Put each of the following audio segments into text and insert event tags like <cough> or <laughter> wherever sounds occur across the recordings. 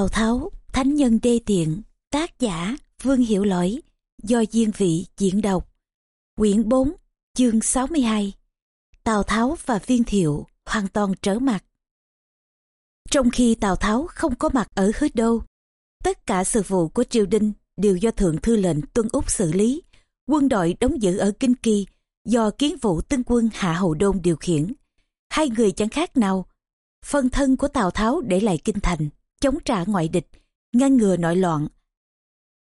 Tào Tháo, Thánh Nhân Đê Tiện, tác giả Vương Hiểu Lỗi, do Diên Vị diễn đọc. Quyển 4, chương 62 Tào Tháo và Viên Thiệu hoàn toàn trở mặt. Trong khi Tào Tháo không có mặt ở hứa đô, tất cả sự vụ của triều đình đều do Thượng Thư lệnh Tuân Úc xử lý. Quân đội đóng giữ ở Kinh Kỳ do kiến vụ tướng quân Hạ Hầu Đôn điều khiển. Hai người chẳng khác nào. Phân thân của Tào Tháo để lại Kinh Thành chống trả ngoại địch, ngăn ngừa nội loạn.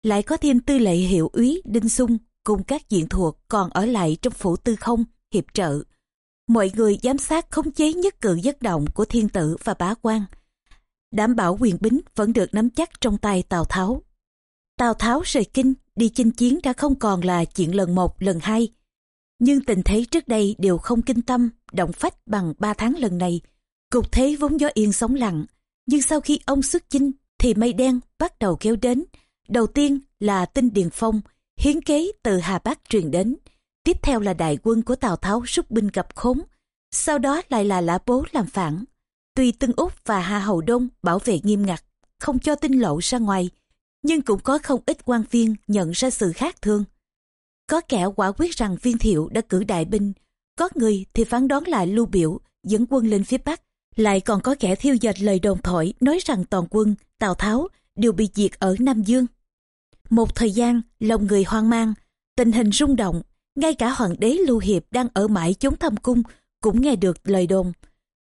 Lại có thêm tư lệ hiệu úy Đinh Sung cùng các diện thuộc còn ở lại trong phủ tư không, hiệp trợ. Mọi người giám sát khống chế nhất cử nhất động của thiên tử và bá quan. Đảm bảo quyền bính vẫn được nắm chắc trong tay Tào Tháo. Tào Tháo rời kinh, đi chinh chiến đã không còn là chuyện lần một, lần hai. Nhưng tình thế trước đây đều không kinh tâm, động phách bằng ba tháng lần này. Cục thế vốn gió yên sóng lặng, nhưng sau khi ông xuất chinh thì mây đen bắt đầu kéo đến. Đầu tiên là tinh Điền Phong, hiến kế từ Hà Bắc truyền đến. Tiếp theo là đại quân của Tào Tháo rút binh gặp khốn. Sau đó lại là lã bố làm phản. Tuy Tân Úc và Hà Hầu Đông bảo vệ nghiêm ngặt, không cho tin lộ ra ngoài, nhưng cũng có không ít quan viên nhận ra sự khác thường Có kẻ quả quyết rằng viên thiệu đã cử đại binh, có người thì phán đoán lại lưu biểu dẫn quân lên phía Bắc lại còn có kẻ thiêu dệt lời đồn thổi nói rằng toàn quân, Tào Tháo đều bị diệt ở Nam Dương. Một thời gian, lòng người hoang mang, tình hình rung động, ngay cả hoàng đế Lưu Hiệp đang ở mãi chốn thăm cung cũng nghe được lời đồn.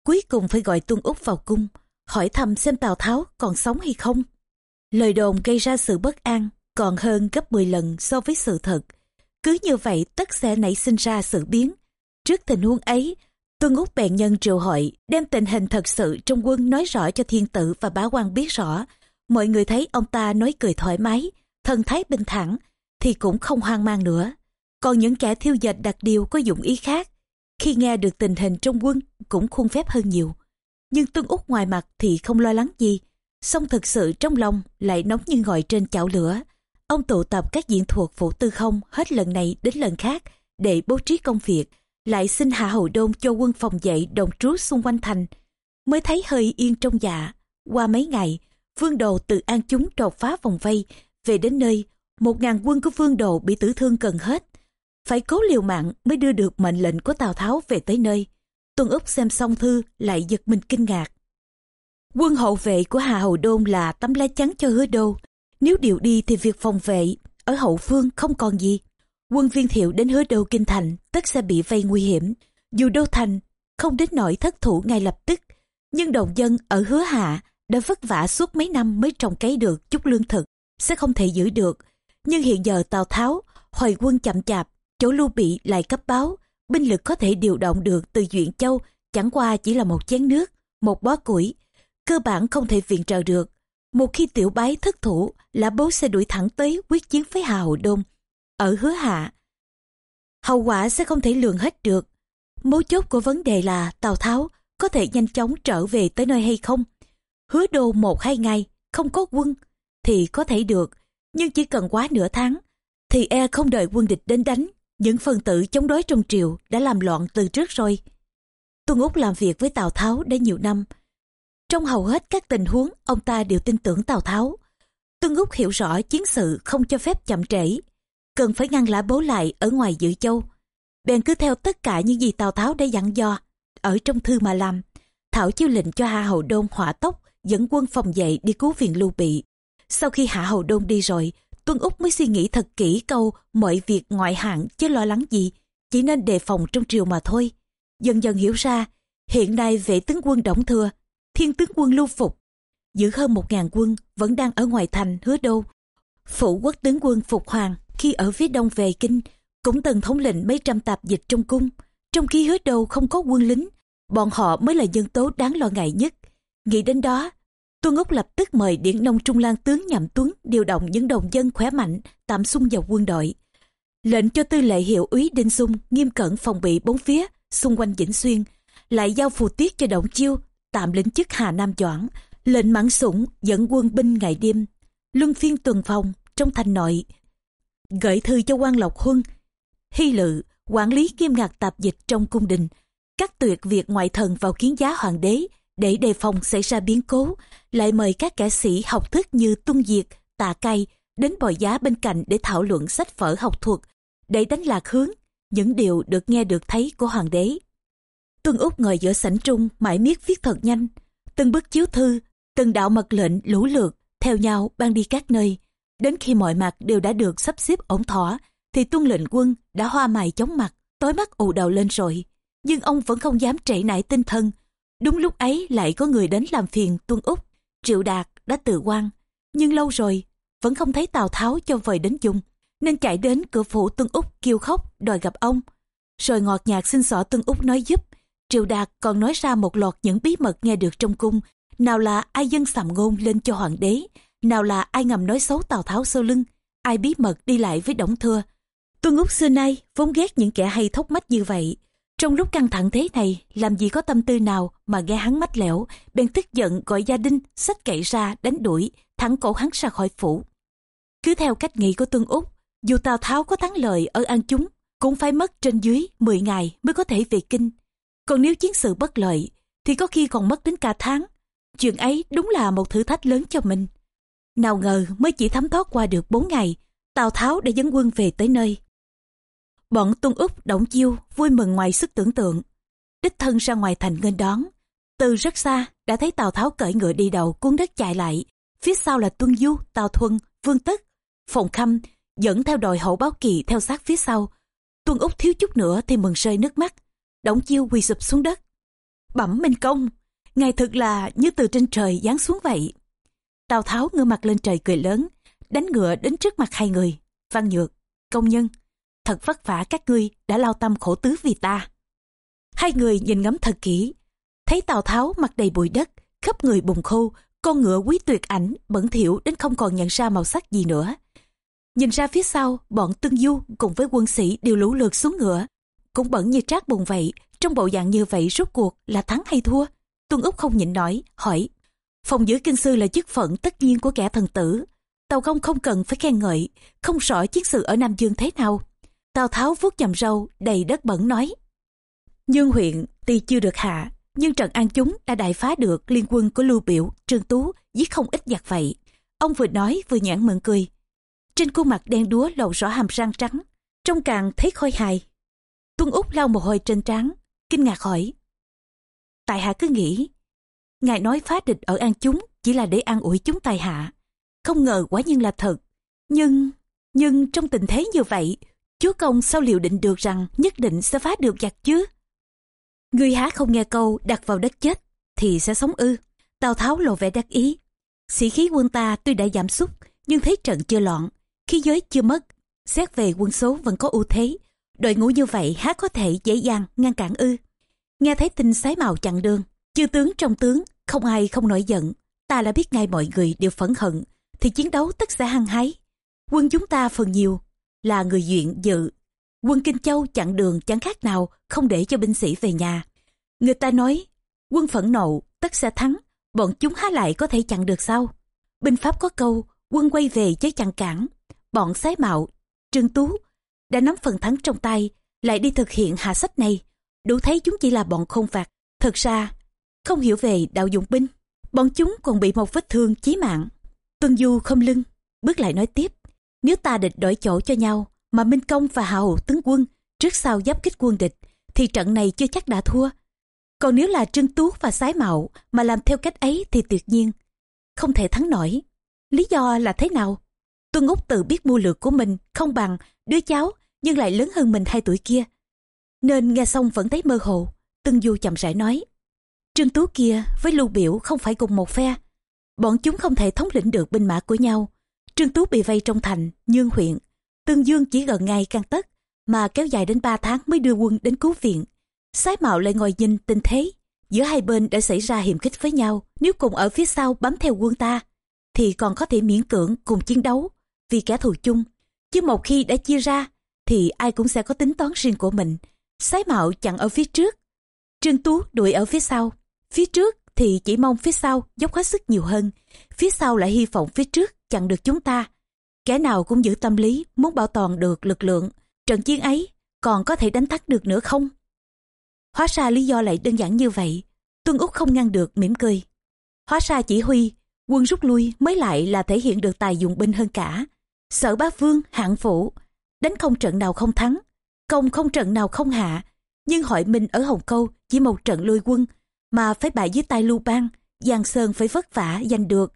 Cuối cùng phải gọi Tuân Úc vào cung, hỏi thăm xem Tào Tháo còn sống hay không. Lời đồn gây ra sự bất an, còn hơn gấp 10 lần so với sự thật. Cứ như vậy tất sẽ nảy sinh ra sự biến. Trước tình huống ấy, Tuân Úc bèn nhân triệu hội, đem tình hình thật sự trong quân nói rõ cho thiên tử và bá quan biết rõ. Mọi người thấy ông ta nói cười thoải mái, thân thái bình thản, thì cũng không hoang mang nữa. Còn những kẻ thiêu dệt đặc điều có dụng ý khác, khi nghe được tình hình trong quân cũng khuôn phép hơn nhiều. Nhưng Tuân Úc ngoài mặt thì không lo lắng gì, song thực sự trong lòng lại nóng như ngồi trên chảo lửa. Ông tụ tập các diện thuộc phụ tư không hết lần này đến lần khác để bố trí công việc, lại xin hạ hầu đôn cho quân phòng dậy đồng trú xung quanh thành. Mới thấy hơi yên trong dạ. Qua mấy ngày, vương đồ từ an chúng đột phá vòng vây. Về đến nơi, một ngàn quân của vương đồ bị tử thương gần hết. Phải cố liều mạng mới đưa được mệnh lệnh của tào tháo về tới nơi. Tuân úc xem xong thư lại giật mình kinh ngạc. Quân hậu vệ của hà hầu đôn là tấm lá chắn cho hứa đô. Nếu điều đi thì việc phòng vệ ở hậu phương không còn gì quân viên thiệu đến hứa đô kinh thành, tất sẽ bị vây nguy hiểm. Dù đô thành không đến nỗi thất thủ ngay lập tức, nhưng đồng dân ở hứa hạ đã vất vả suốt mấy năm mới trồng cấy được chút lương thực, sẽ không thể giữ được. Nhưng hiện giờ tào tháo hồi quân chậm chạp, chỗ lưu bị lại cấp báo, binh lực có thể điều động được từ duyện châu, chẳng qua chỉ là một chén nước, một bó củi, cơ bản không thể viện trợ được. Một khi tiểu bái thất thủ, là bố sẽ đuổi thẳng tới quyết chiến với hà hậu đông ở hứa hạ. Hậu quả sẽ không thể lường hết được. Mấu chốt của vấn đề là Tào Tháo có thể nhanh chóng trở về tới nơi hay không. Hứa đô một hai ngày, không có quân, thì có thể được. Nhưng chỉ cần quá nửa tháng, thì e không đợi quân địch đến đánh. Những phần tử chống đối trong triều đã làm loạn từ trước rồi. Tuân Úc làm việc với Tào Tháo đã nhiều năm. Trong hầu hết các tình huống, ông ta đều tin tưởng Tào Tháo. Tuân Úc hiểu rõ chiến sự không cho phép chậm trễ, cần phải ngăn lã bố lại ở ngoài dự châu. Bèn cứ theo tất cả những gì Tào Tháo đã dặn dò, ở trong thư mà làm. Thảo chiêu lệnh cho Hạ Hầu Đôn hỏa tốc dẫn quân phòng dậy đi cứu viện lưu bị. Sau khi Hạ Hầu Đôn đi rồi, Tuân Úc mới suy nghĩ thật kỹ câu mọi việc ngoại hạng chứ lo lắng gì, chỉ nên đề phòng trong triều mà thôi. Dần dần hiểu ra, hiện nay vệ tướng quân đóng thừa, thiên tướng quân lưu phục, giữ hơn một ngàn quân vẫn đang ở ngoài thành hứa đô. Phụ quốc tướng quân Phục Hoàng khi ở phía đông về kinh, cũng từng thống lĩnh mấy trăm tạp dịch trong cung. Trong khi hứa đầu không có quân lính, bọn họ mới là nhân tố đáng lo ngại nhất. Nghĩ đến đó, tuân úc lập tức mời điện nông trung lan tướng nhậm tuấn điều động những đồng dân khỏe mạnh, tạm xung vào quân đội. Lệnh cho tư lệ hiệu úy đinh sung nghiêm cẩn phòng bị bốn phía, xung quanh vĩnh xuyên, lại giao phù tiết cho động chiêu, tạm lĩnh chức hà nam doãn, lệnh mãn sủng dẫn quân binh ngày đêm. Luân phiên tuần phòng trong thành nội gửi thư cho quan lộc huân hy lự quản lý nghiêm ngặt tạp dịch trong cung đình cắt tuyệt việc ngoại thần vào kiến giá hoàng đế để đề phòng xảy ra biến cố, lại mời các kẻ sĩ học thức như Tuân Diệt, Tạ Cay đến bồi giá bên cạnh để thảo luận sách vở học thuật, để đánh lạc hướng những điều được nghe được thấy của hoàng đế. Tuân Úc ngồi giữa sảnh trung mãi miết viết thật nhanh, từng bức chiếu thư, từng đạo mật lệnh lũ lượt theo nhau ban đi các nơi. Đến khi mọi mặt đều đã được sắp xếp ổn thỏa, thì tuân lệnh quân đã hoa mày chóng mặt, tối mắt ù đầu lên rồi. Nhưng ông vẫn không dám trễ nải tinh thần. Đúng lúc ấy lại có người đến làm phiền tuân Úc. Triệu Đạt đã tự quan, nhưng lâu rồi vẫn không thấy Tào Tháo cho vời đến chung, nên chạy đến cửa phủ Tuân Úc kêu khóc đòi gặp ông. Rồi ngọt nhạt xin xỏ Tuân Úc nói giúp. Triệu Đạt còn nói ra một loạt những bí mật nghe được trong cung, nào là ai dân sầm ngôn lên cho hoàng đế, nào là ai ngầm nói xấu Tào Tháo sau lưng, ai bí mật đi lại với Đổng Thưa. Tuân Úc xưa nay vốn ghét những kẻ hay thốc mách như vậy. Trong lúc căng thẳng thế này, làm gì có tâm tư nào mà nghe hắn mách lẻo, bèn tức giận gọi gia đình, xách cậy ra, đánh đuổi, thẳng cổ hắn ra khỏi phủ. Cứ theo cách nghĩ của Tuân Úc, dù Tào Tháo có thắng lợi ở An Chúng, cũng phải mất trên dưới 10 ngày mới có thể về kinh. Còn nếu chiến sự bất lợi, thì có khi còn mất đến cả tháng. Chuyện ấy đúng là một thử thách lớn cho mình. Nào ngờ mới chỉ thấm thoát qua được 4 ngày, Tào Tháo đã dẫn quân về tới nơi. Bọn Tuân Úc, Động Chiêu vui mừng ngoài sức tưởng tượng. Đích thân ra ngoài thành nghênh đón. Từ rất xa, đã thấy Tào Tháo cởi ngựa đi đầu cuốn đất chạy lại. Phía sau là Tuân Du, Tào Thuân, Vương Tất, Phùng Khâm, dẫn theo đội hậu báo kỳ theo sát phía sau. Tuân Úc thiếu chút nữa thì mừng rơi nước mắt. Động Chiêu quỳ sụp xuống đất. Bẩm Minh Công, ngài thực là như từ trên trời giáng xuống vậy. Tào Tháo ngơ mặt lên trời cười lớn, đánh ngựa đến trước mặt hai người. Văn Nhược, công nhân, thật vất vả các ngươi đã lao tâm khổ tứ vì ta. Hai người nhìn ngắm thật kỹ, thấy Tào Tháo mặt đầy bụi đất, khắp người bùng khô, con ngựa quý tuyệt ảnh, bẩn thỉu đến không còn nhận ra màu sắc gì nữa. Nhìn ra phía sau, bọn Tương Du cùng với quân sĩ đều lũ lượt xuống ngựa, cũng bẩn như trát bùn vậy, trong bộ dạng như vậy rốt cuộc là thắng hay thua. Tuân Úc không nhịn nổi, hỏi, phòng giữ kinh sư là chức phận tất nhiên của kẻ thần tử, Tàu công không cần phải khen ngợi, không rõ chiến sự ở Nam Dương thế nào. Tào Tháo vuốt chầm râu, đầy đất bẩn nói. nhưng huyện tuy chưa được hạ, nhưng trận an chúng đã đại phá được liên quân của Lưu Biểu, Trương Tú, giết không ít giặc vậy. Ông vừa nói vừa nhãn mượn cười. Trên khuôn mặt đen đúa lộ rõ hàm răng trắng, trông càng thấy khôi hài. Tuân Úc lau mồ hôi trên trán, kinh ngạc hỏi. Tại hạ cứ nghĩ, ngài nói phá địch ở an chúng chỉ là để an ủi chúng tài hạ không ngờ quả nhiên là thật. Nhưng, nhưng trong tình thế như vậy, chúa công sao liệu định được rằng nhất định sẽ phá được giặc chứ? Người há không nghe câu đặt vào đất chết, thì sẽ sống ư. Tào Tháo lộ vẻ đắc ý. Sĩ khí quân ta tuy đã giảm sút, nhưng thế trận chưa loạn, khí giới chưa mất. Xét về quân số vẫn có ưu thế. Đội ngũ như vậy há có thể dễ dàng ngăn cản ư. Nghe thấy tin sái màu chặn đường, chư tướng trong tướng, không ai không nổi giận. Ta đã biết ngay mọi người đều phẫn hận, thì chiến đấu tất sẽ hăng hái. Quân chúng ta phần nhiều là người duyện dự. Quân Kinh Châu chặn đường chẳng khác nào không để cho binh sĩ về nhà. Người ta nói, quân phẫn nộ tất sẽ thắng, bọn chúng há lại có thể chặn được sao? Binh Pháp có câu, quân quay về chứ chặn cản. Bọn sái mạo, Trương Tú đã nắm phần thắng trong tay, lại đi thực hiện hạ sách này. Đủ thấy chúng chỉ là bọn không phạt Thật ra, không hiểu về đạo dụng binh. Bọn chúng còn bị một vết thương chí mạng. Tuân Du không lưng, bước lại nói tiếp. Nếu ta địch đổi chỗ cho nhau, mà Minh Công và Hào Hầu tướng quân trước sau giáp kích quân địch, thì trận này chưa chắc đã thua. Còn nếu là Trương Tú và Sái Mạo mà làm theo cách ấy thì tuyệt nhiên, không thể thắng nổi. Lý do là thế nào? Tuân Úc tự biết mưu lược của mình không bằng đứa cháu nhưng lại lớn hơn mình hai tuổi kia. Nên nghe xong vẫn thấy mơ hồ, Tuân Du chậm rãi nói. Trương Tú kia với Lưu Biểu không phải cùng một phe, bọn chúng không thể thống lĩnh được binh mã của nhau. Trương Tú bị vây trong thành, Nhương huyện. Tương Dương chỉ gần ngày căn tất, mà kéo dài đến 3 tháng mới đưa quân đến cứu viện. Sái Mạo lại ngồi nhìn tình thế. Giữa hai bên đã xảy ra hiểm khích với nhau. Nếu cùng ở phía sau bám theo quân ta, thì còn có thể miễn cưỡng cùng chiến đấu vì kẻ thù chung. Chứ một khi đã chia ra, thì ai cũng sẽ có tính toán riêng của mình. Sái Mạo chặn ở phía trước, Trương Tú đuổi ở phía sau. Phía trước thì chỉ mong phía sau dốc hết sức nhiều hơn. Phía sau lại hy vọng phía trước chặn được chúng ta. Kẻ nào cũng giữ tâm lý muốn bảo toàn được lực lượng. Trận chiến ấy còn có thể đánh thắng được nữa không? Hóa ra lý do lại đơn giản như vậy. Tuân Úc không ngăn được mỉm cười. Hóa ra chỉ huy, quân rút lui mới lại là thể hiện được tài dụng binh hơn cả. Sở bá vương, hạng phủ, đánh không trận nào không thắng, công không trận nào không hạ. Nhưng hội mình ở Hồng Câu chỉ một trận lui quân, mà phải bại dưới tay Lưu Bang, Giang Sơn phải vất vả giành được.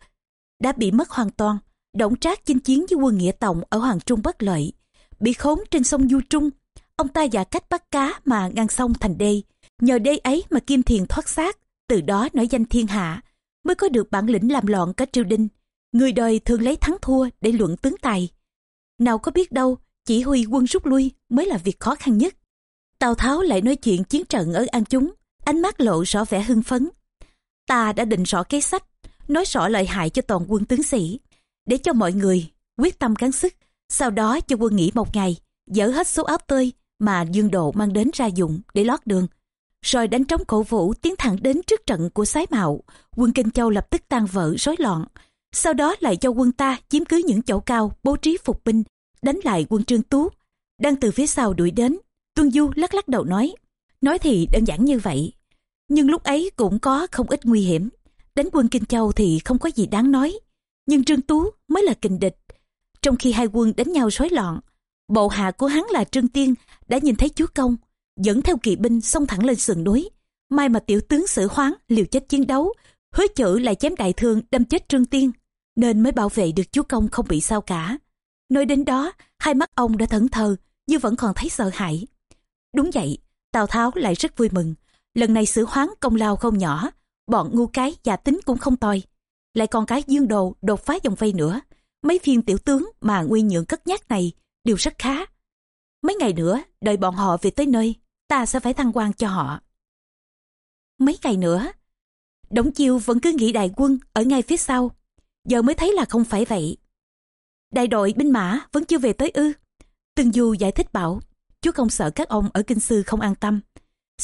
Đã bị mất hoàn toàn, đổng trác chinh chiến với quân Nghĩa Tổng ở Hoàng Trung bất lợi. Bị khốn trên sông Du Trung, ông ta giả cách bắt cá mà ngăn sông thành đê. Nhờ đê ấy mà Kim Thiền thoát xác, từ đó nổi danh thiên hạ, mới có được bản lĩnh làm loạn cả triều đình. Người đời thường lấy thắng thua để luận tướng tài. Nào có biết đâu, chỉ huy quân rút lui mới là việc khó khăn nhất. Tào Tháo lại nói chuyện chiến trận ở An Chúng, ánh mắt lộ rõ vẻ hưng phấn. Ta đã định rõ kế sách, nói rõ lợi hại cho toàn quân tướng sĩ, để cho mọi người quyết tâm gắng sức. Sau đó cho quân nghỉ một ngày, dỡ hết số áo tơi mà Dương Độ mang đến ra dụng để lót đường. Rồi đánh trống cổ vũ tiến thẳng đến trước trận của sái mạo, quân Kinh Châu lập tức tan vỡ rối loạn. Sau đó lại cho quân ta chiếm cứ những chỗ cao, bố trí phục binh, đánh lại quân Trương Tú, đang từ phía sau đuổi đến. Tuân Du lắc lắc đầu nói, nói thì đơn giản như vậy, nhưng lúc ấy cũng có không ít nguy hiểm. Đánh quân Kinh Châu thì không có gì đáng nói, nhưng Trương Tú mới là kình địch. Trong khi hai quân đánh nhau rối loạn, bộ hạ của hắn là Trương Tiên đã nhìn thấy chúa công, dẫn theo kỵ binh xông thẳng lên sườn núi. May mà tiểu tướng sử hoáng liều chết chiến đấu, hứa chữ lại chém đại thương đâm chết Trương Tiên, nên mới bảo vệ được chúa công không bị sao cả. Nói đến đó, hai mắt ông đã thẫn thờ, nhưng vẫn còn thấy sợ hãi. Đúng vậy, Tào Tháo lại rất vui mừng. Lần này xử hoáng công lao không nhỏ, bọn ngu cái giả tính cũng không tồi. Lại còn cái dương đồ đột phá dòng vây nữa. Mấy viên tiểu tướng mà nguyên nhượng cất nhắc này đều rất khá. Mấy ngày nữa, đợi bọn họ về tới nơi, ta sẽ phải thăng quan cho họ. Mấy ngày nữa, Đổng Chiêu vẫn cứ nghĩ đại quân ở ngay phía sau. Giờ mới thấy là không phải vậy. Đại đội binh mã vẫn chưa về tới ư. Từng Du giải thích bảo, chú không sợ các ông ở Kinh Sư không an tâm.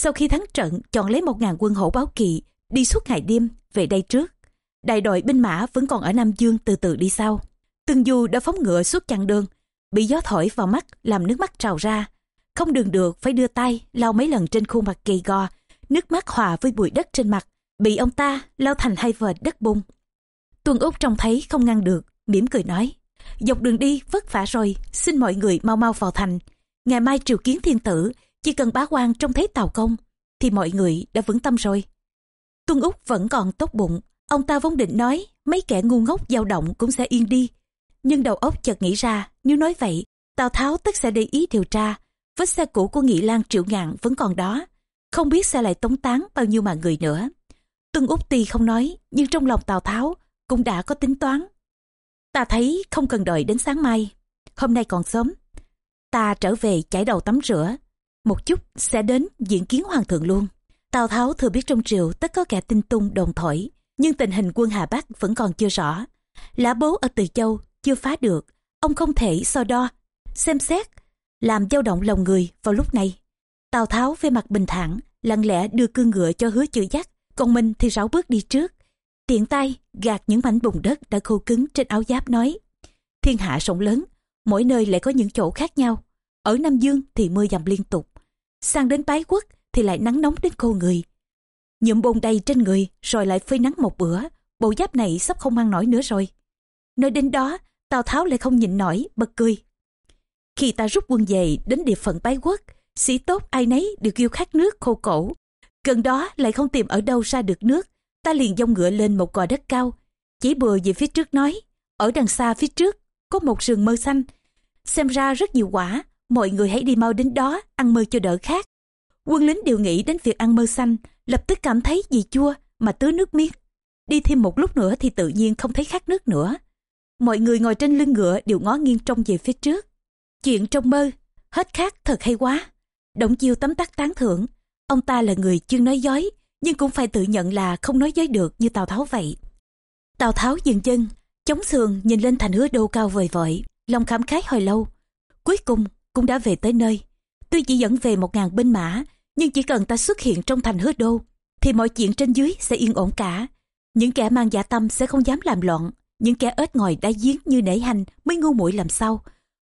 Sau khi thắng trận, chọn lấy một ngàn quân hổ báo kỵ, đi suốt ngày đêm, về đây trước. Đại đội binh mã vẫn còn ở Nam Dương từ từ đi sau. Tương Du đã phóng ngựa suốt chặng đường, bị gió thổi vào mắt làm nước mắt trào ra. Không đường được phải đưa tay lau mấy lần trên khuôn mặt gầy gò, nước mắt hòa với bụi đất trên mặt, bị ông ta lau thành hai vệt đất bung. Tuân Úc trông thấy không ngăn được, mỉm cười nói. Dọc đường đi vất vả rồi, xin mọi người mau mau vào thành. Ngày mai triều kiến thiên tử, chỉ cần bá quan trông thấy tàu công, thì mọi người đã vững tâm rồi. Tuân Úc vẫn còn tốt bụng, ông ta vốn định nói mấy kẻ ngu ngốc dao động cũng sẽ yên đi. Nhưng đầu óc chợt nghĩ ra, nếu nói vậy, Tào Tháo tất sẽ để ý điều tra. Vết xe cũ của Nghị Lan triệu ngạn vẫn còn đó, không biết sẽ lại tống tán bao nhiêu mà người nữa. Tuân Úc tuy không nói, nhưng trong lòng Tào Tháo cũng đã có tính toán. Ta thấy không cần đợi đến sáng mai. Hôm nay còn sớm. Ta trở về chải đầu tắm rửa. Một chút sẽ đến diễn kiến hoàng thượng luôn. Tào Tháo thừa biết trong triều tất có kẻ tinh tung đồn thổi. Nhưng tình hình quân Hà Bắc vẫn còn chưa rõ. Lã bố ở Từ Châu chưa phá được. Ông không thể so đo, xem xét, làm dao động lòng người vào lúc này. Tào Tháo về mặt bình thản, lặng lẽ đưa cương ngựa cho hứa chữ dắt, còn mình thì ráo bước đi trước tiện tay gạt những mảnh bùn đất đã khô cứng trên áo giáp nói thiên hạ rộng lớn mỗi nơi lại có những chỗ khác nhau ở nam dương thì mưa dầm liên tục sang đến bái quốc thì lại nắng nóng đến khô người. Nhuộm bông đầy trên người rồi lại phơi nắng một bữa. Bộ giáp này sắp không mang nổi nữa rồi. Nơi đến đó, tào tháo lại không nhịn nổi, bật cười. Khi ta rút quân về đến địa phận bái quốc, sĩ tốt ai nấy đều kêu khát nước khô cổ. Gần đó lại không tìm ở đâu ra được nước, ta liền dông ngựa lên một gò đất cao. Chỉ bừa về phía trước nói, ở đằng xa phía trước có một rừng mơ xanh, xem ra rất nhiều quả mọi người hãy đi mau đến đó ăn mơ cho đỡ khát. Quân lính đều nghĩ đến việc ăn mơ xanh lập tức cảm thấy gì chua mà tứ nước miếng. Đi thêm một lúc nữa thì tự nhiên không thấy khát nước nữa. Mọi người ngồi trên lưng ngựa đều ngó nghiêng trông về phía trước. Chuyện trong mơ hết khát thật hay quá. Động chiêu tấm tắc tán thưởng. Ông ta là người chuyên nói dối nhưng cũng phải tự nhận là không nói dối được như Tào Tháo vậy. Tào Tháo dừng chân, chống sườn nhìn lên thành hứa đô cao vời vợi, lòng cảm khái hồi lâu. Cuối cùng cũng đã về tới nơi. Tuy chỉ dẫn về một ngàn binh mã, nhưng chỉ cần ta xuất hiện trong thành hứa đô, thì mọi chuyện trên dưới sẽ yên ổn cả. Những kẻ mang giả tâm sẽ không dám làm loạn, những kẻ ếch ngồi đá giếng như nể hành mới ngu muội làm sao.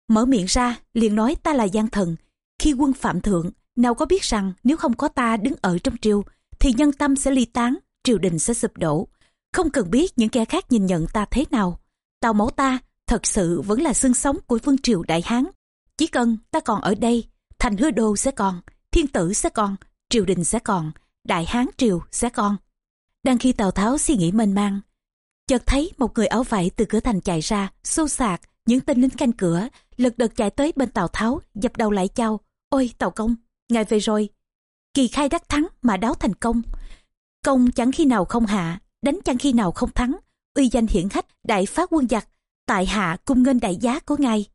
Mở miệng ra, liền nói ta là gian thần. Khi quân phạm thượng, nào có biết rằng nếu không có ta đứng ở trong triều, thì nhân tâm sẽ ly tán, triều đình sẽ sụp đổ. Không cần biết những kẻ khác nhìn nhận ta thế nào. Tào máu ta thật sự vẫn là xương sống của vương triều Đại Hán. Chỉ cần ta còn ở đây, thành hứa đô sẽ còn, thiên tử sẽ còn, triều đình sẽ còn, Đại Hán triều sẽ còn. Đang khi Tào Tháo suy nghĩ mênh mang, chợt thấy một người áo vải từ cửa thành chạy ra, xô xạc, những tên lính canh cửa, lật đật chạy tới bên Tào Tháo, dập đầu lại chào. Ôi Tào Công, ngài về rồi. Kỳ khai đắc thắng mà đáo thành công. Công chẳng khi nào không hạ, đánh chẳng khi nào không thắng. Uy danh hiển hách, đại phát quân giặc, tại hạ cung nghênh đại giá của ngài.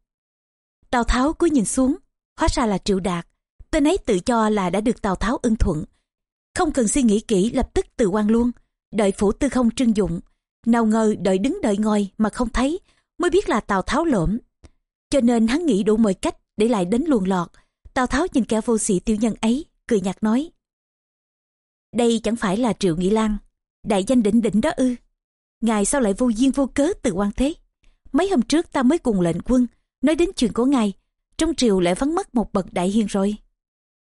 Tào Tháo cúi nhìn xuống, hóa ra là Triệu Đạt. Tên ấy tự cho là đã được Tào Tháo ưng thuận. Không cần suy nghĩ kỹ lập tức từ quan luôn, đợi phủ tư không trưng dụng. Nào ngờ đợi đứng đợi ngồi mà không thấy, mới biết là Tào Tháo lỡm. Cho nên hắn nghĩ đủ mọi cách để lại đến luồn lọt. Tào Tháo nhìn kẻ vô sĩ tiểu nhân ấy, cười nhạt nói. Đây chẳng phải là Triệu Nghị Lan, đại danh đỉnh đỉnh đó ư. Ngài sao lại vô duyên vô cớ từ quan thế? Mấy hôm trước ta mới cùng lệnh quân, nói đến chuyện của ngài, trong triều lại vắng mất một bậc đại hiền rồi.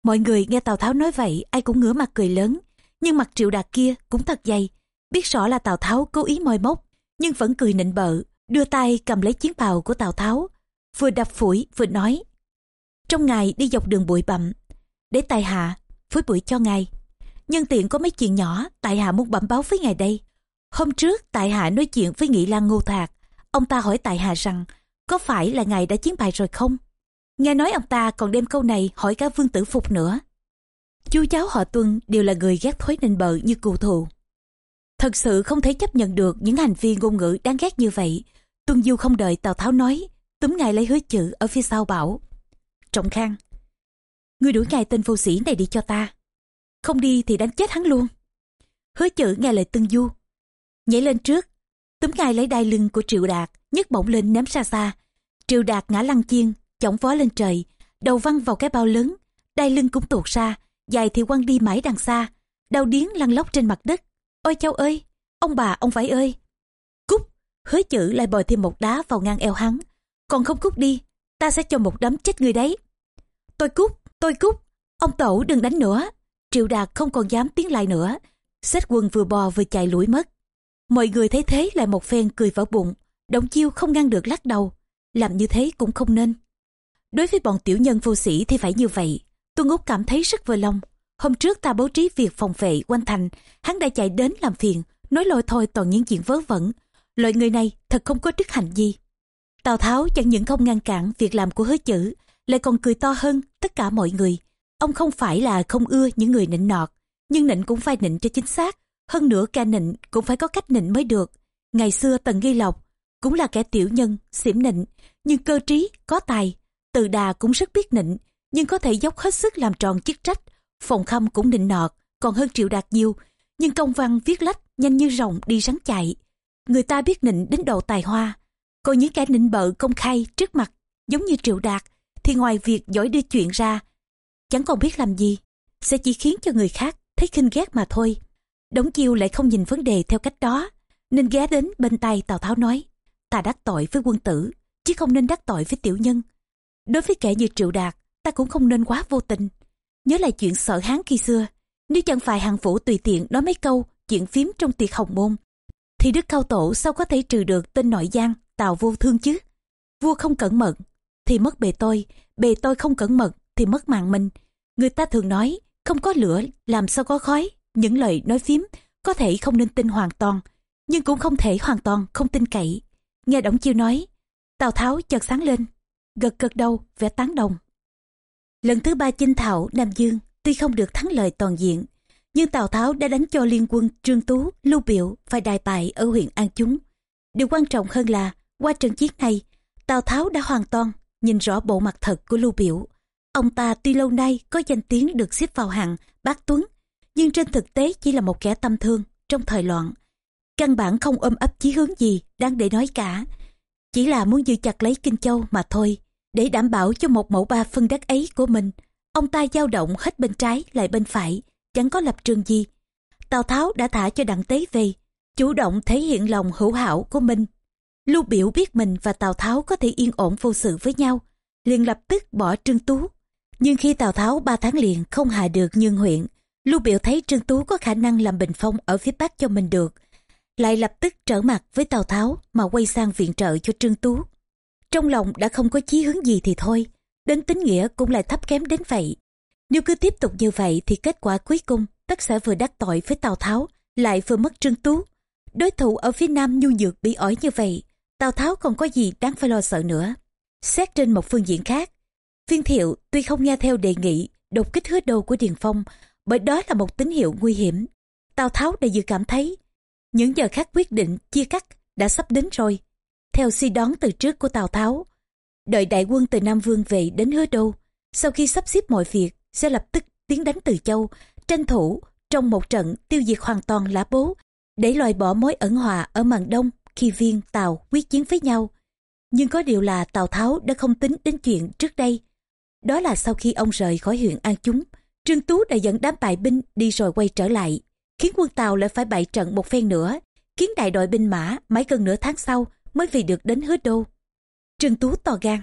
Mọi người nghe Tào Tháo nói vậy, ai cũng ngửa mặt cười lớn, nhưng mặt triệu đạt kia cũng thật dày, biết rõ là Tào Tháo cố ý moi móc, nhưng vẫn cười nịnh bợ, đưa tay cầm lấy chiến bào của Tào Tháo, vừa đập phủi vừa nói. Trong ngày đi dọc đường bụi bặm, để tài hạ, phối bụi cho ngài. Nhân tiện có mấy chuyện nhỏ, tại hạ muốn bẩm báo với ngài đây. Hôm trước, tại hạ nói chuyện với Nghị Lan Ngô Thạc. Ông ta hỏi tại hạ rằng, có phải là ngài đã chiến bại rồi không? Nghe nói ông ta còn đem câu này hỏi cả Vương Tử Phục nữa. Chú cháu họ Tuân đều là người ghét thối nên bờ như cừu thù. Thật sự không thể chấp nhận được những hành vi ngôn ngữ đáng ghét như vậy. Tuân Du không đợi Tào Tháo nói, túm ngài lấy hứa chữ ở phía sau bảo. Trọng Khang, ngươi đuổi ngài tên vô sĩ này đi cho ta. Không đi thì đánh chết hắn luôn. Hứa chữ nghe lời Tuân Du. Nhảy lên trước, túm ngài lấy đai lưng của Triệu Đạt, nhấc bổng lên ném xa xa. Triệu Đạt ngã lăn chiên, chỏng vó lên trời, đầu văng vào cái bao lớn, đai lưng cũng tuột ra, dài thì quăng đi mãi đằng xa, đau điếng lăn lóc trên mặt đất. Ôi cháu ơi, ông bà ông phải ơi. Cút, hứa chữ lại bồi thêm một đá vào ngang eo hắn. Còn không cút đi, ta sẽ cho một đấm chết người đấy. Tôi cút, tôi cút, ông tổ đừng đánh nữa. Triệu Đạt không còn dám tiến lại nữa. Xếp quân vừa bò vừa chạy lủi mất. Mọi người thấy thế lại một phen cười vỡ bụng. Động chiêu không ngăn được lắc đầu. Làm như thế cũng không nên. Đối với bọn tiểu nhân vô sĩ thì phải như vậy. Tuân Úc cảm thấy rất vừa lòng. Hôm trước ta bố trí việc phòng vệ quanh thành, hắn đã chạy đến làm phiền, nói lôi thôi toàn những chuyện vớ vẩn. Loại người này thật không có đức hạnh gì. Tào Tháo chẳng những không ngăn cản việc làm của hứa chữ, lại còn cười to hơn tất cả mọi người. Ông không phải là không ưa những người nịnh nọt, nhưng nịnh cũng phải nịnh cho chính xác. Hơn nữa ca nịnh cũng phải có cách nịnh mới được. Ngày xưa Tần Nghi Lộc cũng là kẻ tiểu nhân, xỉm nịnh, nhưng cơ trí, có tài. Từ đà cũng rất biết nịnh, nhưng có thể dốc hết sức làm tròn chức trách. Phòng khâm cũng nịnh nọt, còn hơn triệu đạt nhiều. Nhưng công văn viết lách, nhanh như rồng đi rắn chạy. Người ta biết nịnh đến độ tài hoa. Còn những kẻ nịnh bợ công khai trước mặt, giống như triệu đạt, thì ngoài việc giỏi đưa chuyện ra, chẳng còn biết làm gì, sẽ chỉ khiến cho người khác thấy khinh ghét mà thôi. Đống chiêu lại không nhìn vấn đề theo cách đó, nên ghé đến bên tay Tào Tháo nói, ta đắc tội với quân tử, chứ không nên đắc tội với tiểu nhân. Đối với kẻ như Triệu Đạt, ta cũng không nên quá vô tình. Nhớ lại chuyện sợ hán khi xưa, nếu chẳng phải hàng phủ tùy tiện nói mấy câu chuyện phím trong tiệc hồng môn, thì Đức Cao Tổ sao có thể trừ được tên nội giang Tào vô thương chứ? Vua không cẩn mật thì mất bề tôi, bề tôi không cẩn mật thì mất mạng mình. Người ta thường nói, không có lửa làm sao có khói. Những lời nói phím có thể không nên tin hoàn toàn, nhưng cũng không thể hoàn toàn không tin cậy. Nghe Đổng Chiêu nói, Tào Tháo chợt sáng lên, gật gật đầu, vẻ tán đồng. Lần thứ ba chinh thảo Nam Dương tuy không được thắng lợi toàn diện, nhưng Tào Tháo đã đánh cho liên quân Trương Tú, Lưu Biểu phải đài bại ở huyện An Chúng. Điều quan trọng hơn là, qua trận chiến này, Tào Tháo đã hoàn toàn nhìn rõ bộ mặt thật của Lưu Biểu. Ông ta tuy lâu nay có danh tiếng được xếp vào hàng bác Tuấn, nhưng trên thực tế chỉ là một kẻ tâm thương trong thời loạn. Căn bản không ôm ấp chí hướng gì đang để nói cả. Chỉ là muốn giữ chặt lấy Kinh Châu mà thôi, để đảm bảo cho một mẫu ba phân đất ấy của mình. Ông ta dao động hết bên trái lại bên phải, chẳng có lập trường gì. Tào Tháo đã thả cho đặng tế về, chủ động thể hiện lòng hữu hảo của mình Lưu biểu biết mình và Tào Tháo có thể yên ổn vô sự với nhau, liền lập tức bỏ Trương Tú. Nhưng khi Tào Tháo ba tháng liền không hạ được Nhương huyện, Lưu Biểu thấy Trương Tú có khả năng làm bình phong ở phía Bắc cho mình được, lại lập tức trở mặt với Tào Tháo mà quay sang viện trợ cho Trương Tú. Trong lòng đã không có chí hướng gì thì thôi, đến tính nghĩa cũng lại thấp kém đến vậy. Nếu cứ tiếp tục như vậy thì kết quả cuối cùng tất sẽ vừa đắc tội với Tào Tháo, lại vừa mất Trương Tú. Đối thủ ở phía Nam nhu nhược bị ỏi như vậy, Tào Tháo còn có gì đáng phải lo sợ nữa. Xét trên một phương diện khác, Viên Thiệu tuy không nghe theo đề nghị đột kích hứa đầu của Điền Phong, bởi đó là một tín hiệu nguy hiểm. Tào Tháo đã dự cảm thấy, những giờ khác quyết định chia cắt đã sắp đến rồi. Theo suy đoán từ trước của Tào Tháo, đợi đại quân từ Nam Vương về đến hứa đô, sau khi sắp xếp mọi việc sẽ lập tức tiến đánh từ châu, tranh thủ trong một trận tiêu diệt hoàn toàn lã bố, để loại bỏ mối ẩn hòa ở màn đông khi viên Tào quyết chiến với nhau. Nhưng có điều là Tào Tháo đã không tính đến chuyện trước đây. Đó là sau khi ông rời khỏi huyện An Chúng, Trương Tú đã dẫn đám bại binh đi rồi quay trở lại, khiến quân Tàu lại phải bại trận một phen nữa, khiến đại đội binh mã mấy gần nửa tháng sau mới vì được đến hứa đô. Trương Tú to gan.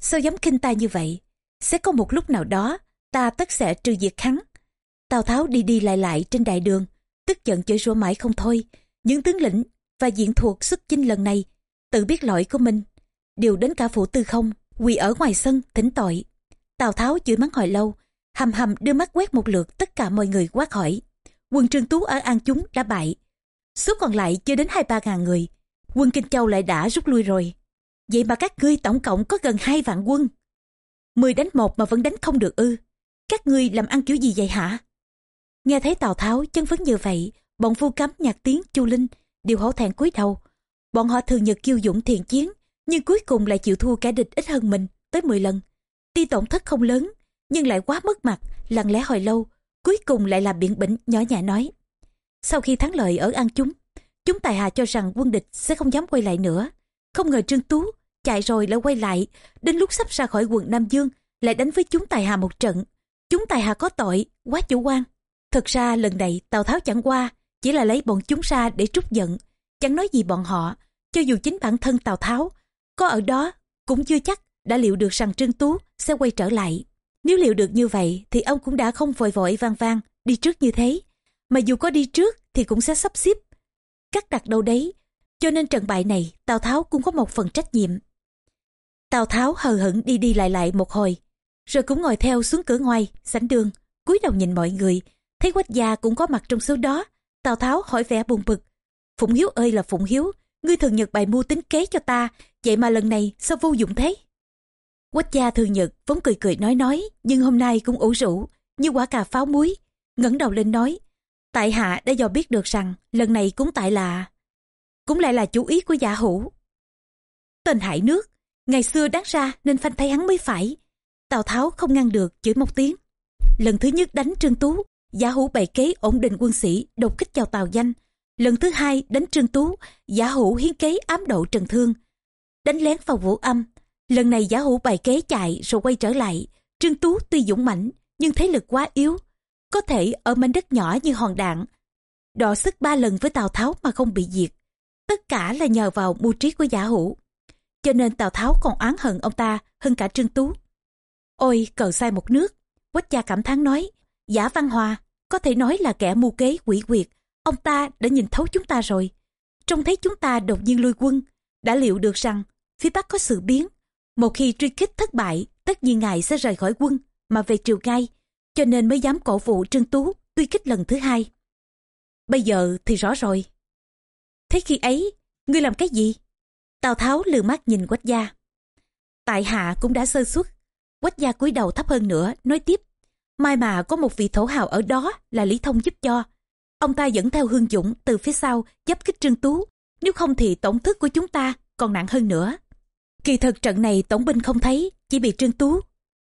Sao dám khinh ta như vậy? Sẽ có một lúc nào đó, ta tất sẽ trừ diệt hắn. Tào Tháo đi đi lại lại trên đại đường, tức giận chửi rủa mãi không thôi. Những tướng lĩnh và diện thuộc xuất chinh lần này, tự biết lỗi của mình, đều đến cả phủ tư không, quỳ ở ngoài sân, thỉnh tội. Tào Tháo chửi mắng hồi lâu, hầm hầm đưa mắt quét một lượt tất cả mọi người quát hỏi. Quân Trương Tú ở An Chúng đã bại. Số còn lại chưa đến hai ba ngàn người. Quân Kinh Châu lại đã rút lui rồi. Vậy mà các ngươi tổng cộng có gần hai vạn quân. Mười đánh một mà vẫn đánh không được ư. Các ngươi làm ăn kiểu gì vậy hả? Nghe thấy Tào Tháo chân vấn như vậy, bọn phu cấm nhạc tiếng Chu Linh đều hổ thẹn cúi đầu. Bọn họ thường nhật kiêu dũng thiện chiến, nhưng cuối cùng lại chịu thua kẻ địch ít hơn mình tới 10 lần. Tuy tổn thất không lớn, nhưng lại quá mất mặt, lặng lẽ hồi lâu, cuối cùng lại là biện bỉnh nhỏ nhẹ nói. Sau khi thắng lợi ở An Chúng, chúng tài hạ cho rằng quân địch sẽ không dám quay lại nữa. Không ngờ Trương Tú chạy rồi lại quay lại, đến lúc sắp ra khỏi quận Nam Dương lại đánh với chúng tài hạ một trận. Chúng tài hạ có tội, quá chủ quan. Thực ra lần này Tào Tháo chẳng qua, chỉ là lấy bọn chúng ra để trút giận. Chẳng nói gì bọn họ, cho dù chính bản thân Tào Tháo có ở đó cũng chưa chắc đã liệu được rằng Trương Tú sẽ quay trở lại. Nếu liệu được như vậy thì ông cũng đã không vội vội vang vang đi trước như thế. Mà dù có đi trước thì cũng sẽ sắp xếp. Cắt đặt đâu đấy. Cho nên trận bại này Tào Tháo cũng có một phần trách nhiệm. Tào Tháo hờ hững đi đi lại lại một hồi. Rồi cũng ngồi theo xuống cửa ngoài, sảnh đường, cúi đầu nhìn mọi người. Thấy quách gia cũng có mặt trong số đó. Tào Tháo hỏi vẻ buồn bực. Phụng Hiếu ơi là Phụng Hiếu, ngươi thường nhật bài mưu tính kế cho ta, vậy mà lần này sao vô dụng thế? Quách gia thường nhật vốn cười cười nói nói, nhưng hôm nay cũng ủ rũ, như quả cà pháo muối. ngẩng đầu lên nói, tại hạ đã dò biết được rằng lần này cũng tại là... Cũng lại là chú ý của giả hữu. Tên hại nước, ngày xưa đáng ra nên phanh thay hắn mới phải. Tào Tháo không ngăn được chửi một tiếng. Lần thứ nhất đánh Trương Tú, giả hữu bày kế ổn định quân sĩ, đột kích chào Tào Danh. Lần thứ hai đánh Trương Tú, giả hữu hiến kế ám độ Trần Thương. Đánh lén vào vũ âm, Lần này giả hữu bài kế chạy rồi quay trở lại. Trương Tú tuy dũng mãnh, nhưng thế lực quá yếu. Có thể ở mảnh đất nhỏ như hòn đạn. Đọ sức ba lần với Tào Tháo mà không bị diệt. Tất cả là nhờ vào mưu trí của giả hữu. Cho nên Tào Tháo còn oán hận ông ta hơn cả Trương Tú. Ôi, cờ sai một nước. Quách gia cảm thán nói. Giả Văn Hòa, có thể nói là kẻ mưu kế quỷ quyệt. Ông ta đã nhìn thấu chúng ta rồi. Trông thấy chúng ta đột nhiên lui quân. Đã liệu được rằng phía Bắc có sự biến một khi truy kích thất bại, tất nhiên ngài sẽ rời khỏi quân, mà về triều ngay, cho nên mới dám cổ vũ Trương Tú truy kích lần thứ hai. Bây giờ thì rõ rồi. Thế khi ấy, ngươi làm cái gì? Tào Tháo lừa mắt nhìn Quách Gia. Tại hạ cũng đã sơ suất. Quách Gia cúi đầu thấp hơn nữa, nói tiếp. Mai mà có một vị thổ hào ở đó là Lý Thông giúp cho. Ông ta dẫn theo Hương Dũng từ phía sau giáp kích Trương Tú. Nếu không thì tổn thức của chúng ta còn nặng hơn nữa. Kỳ thật trận này tổng binh không thấy, chỉ bị Trương Tú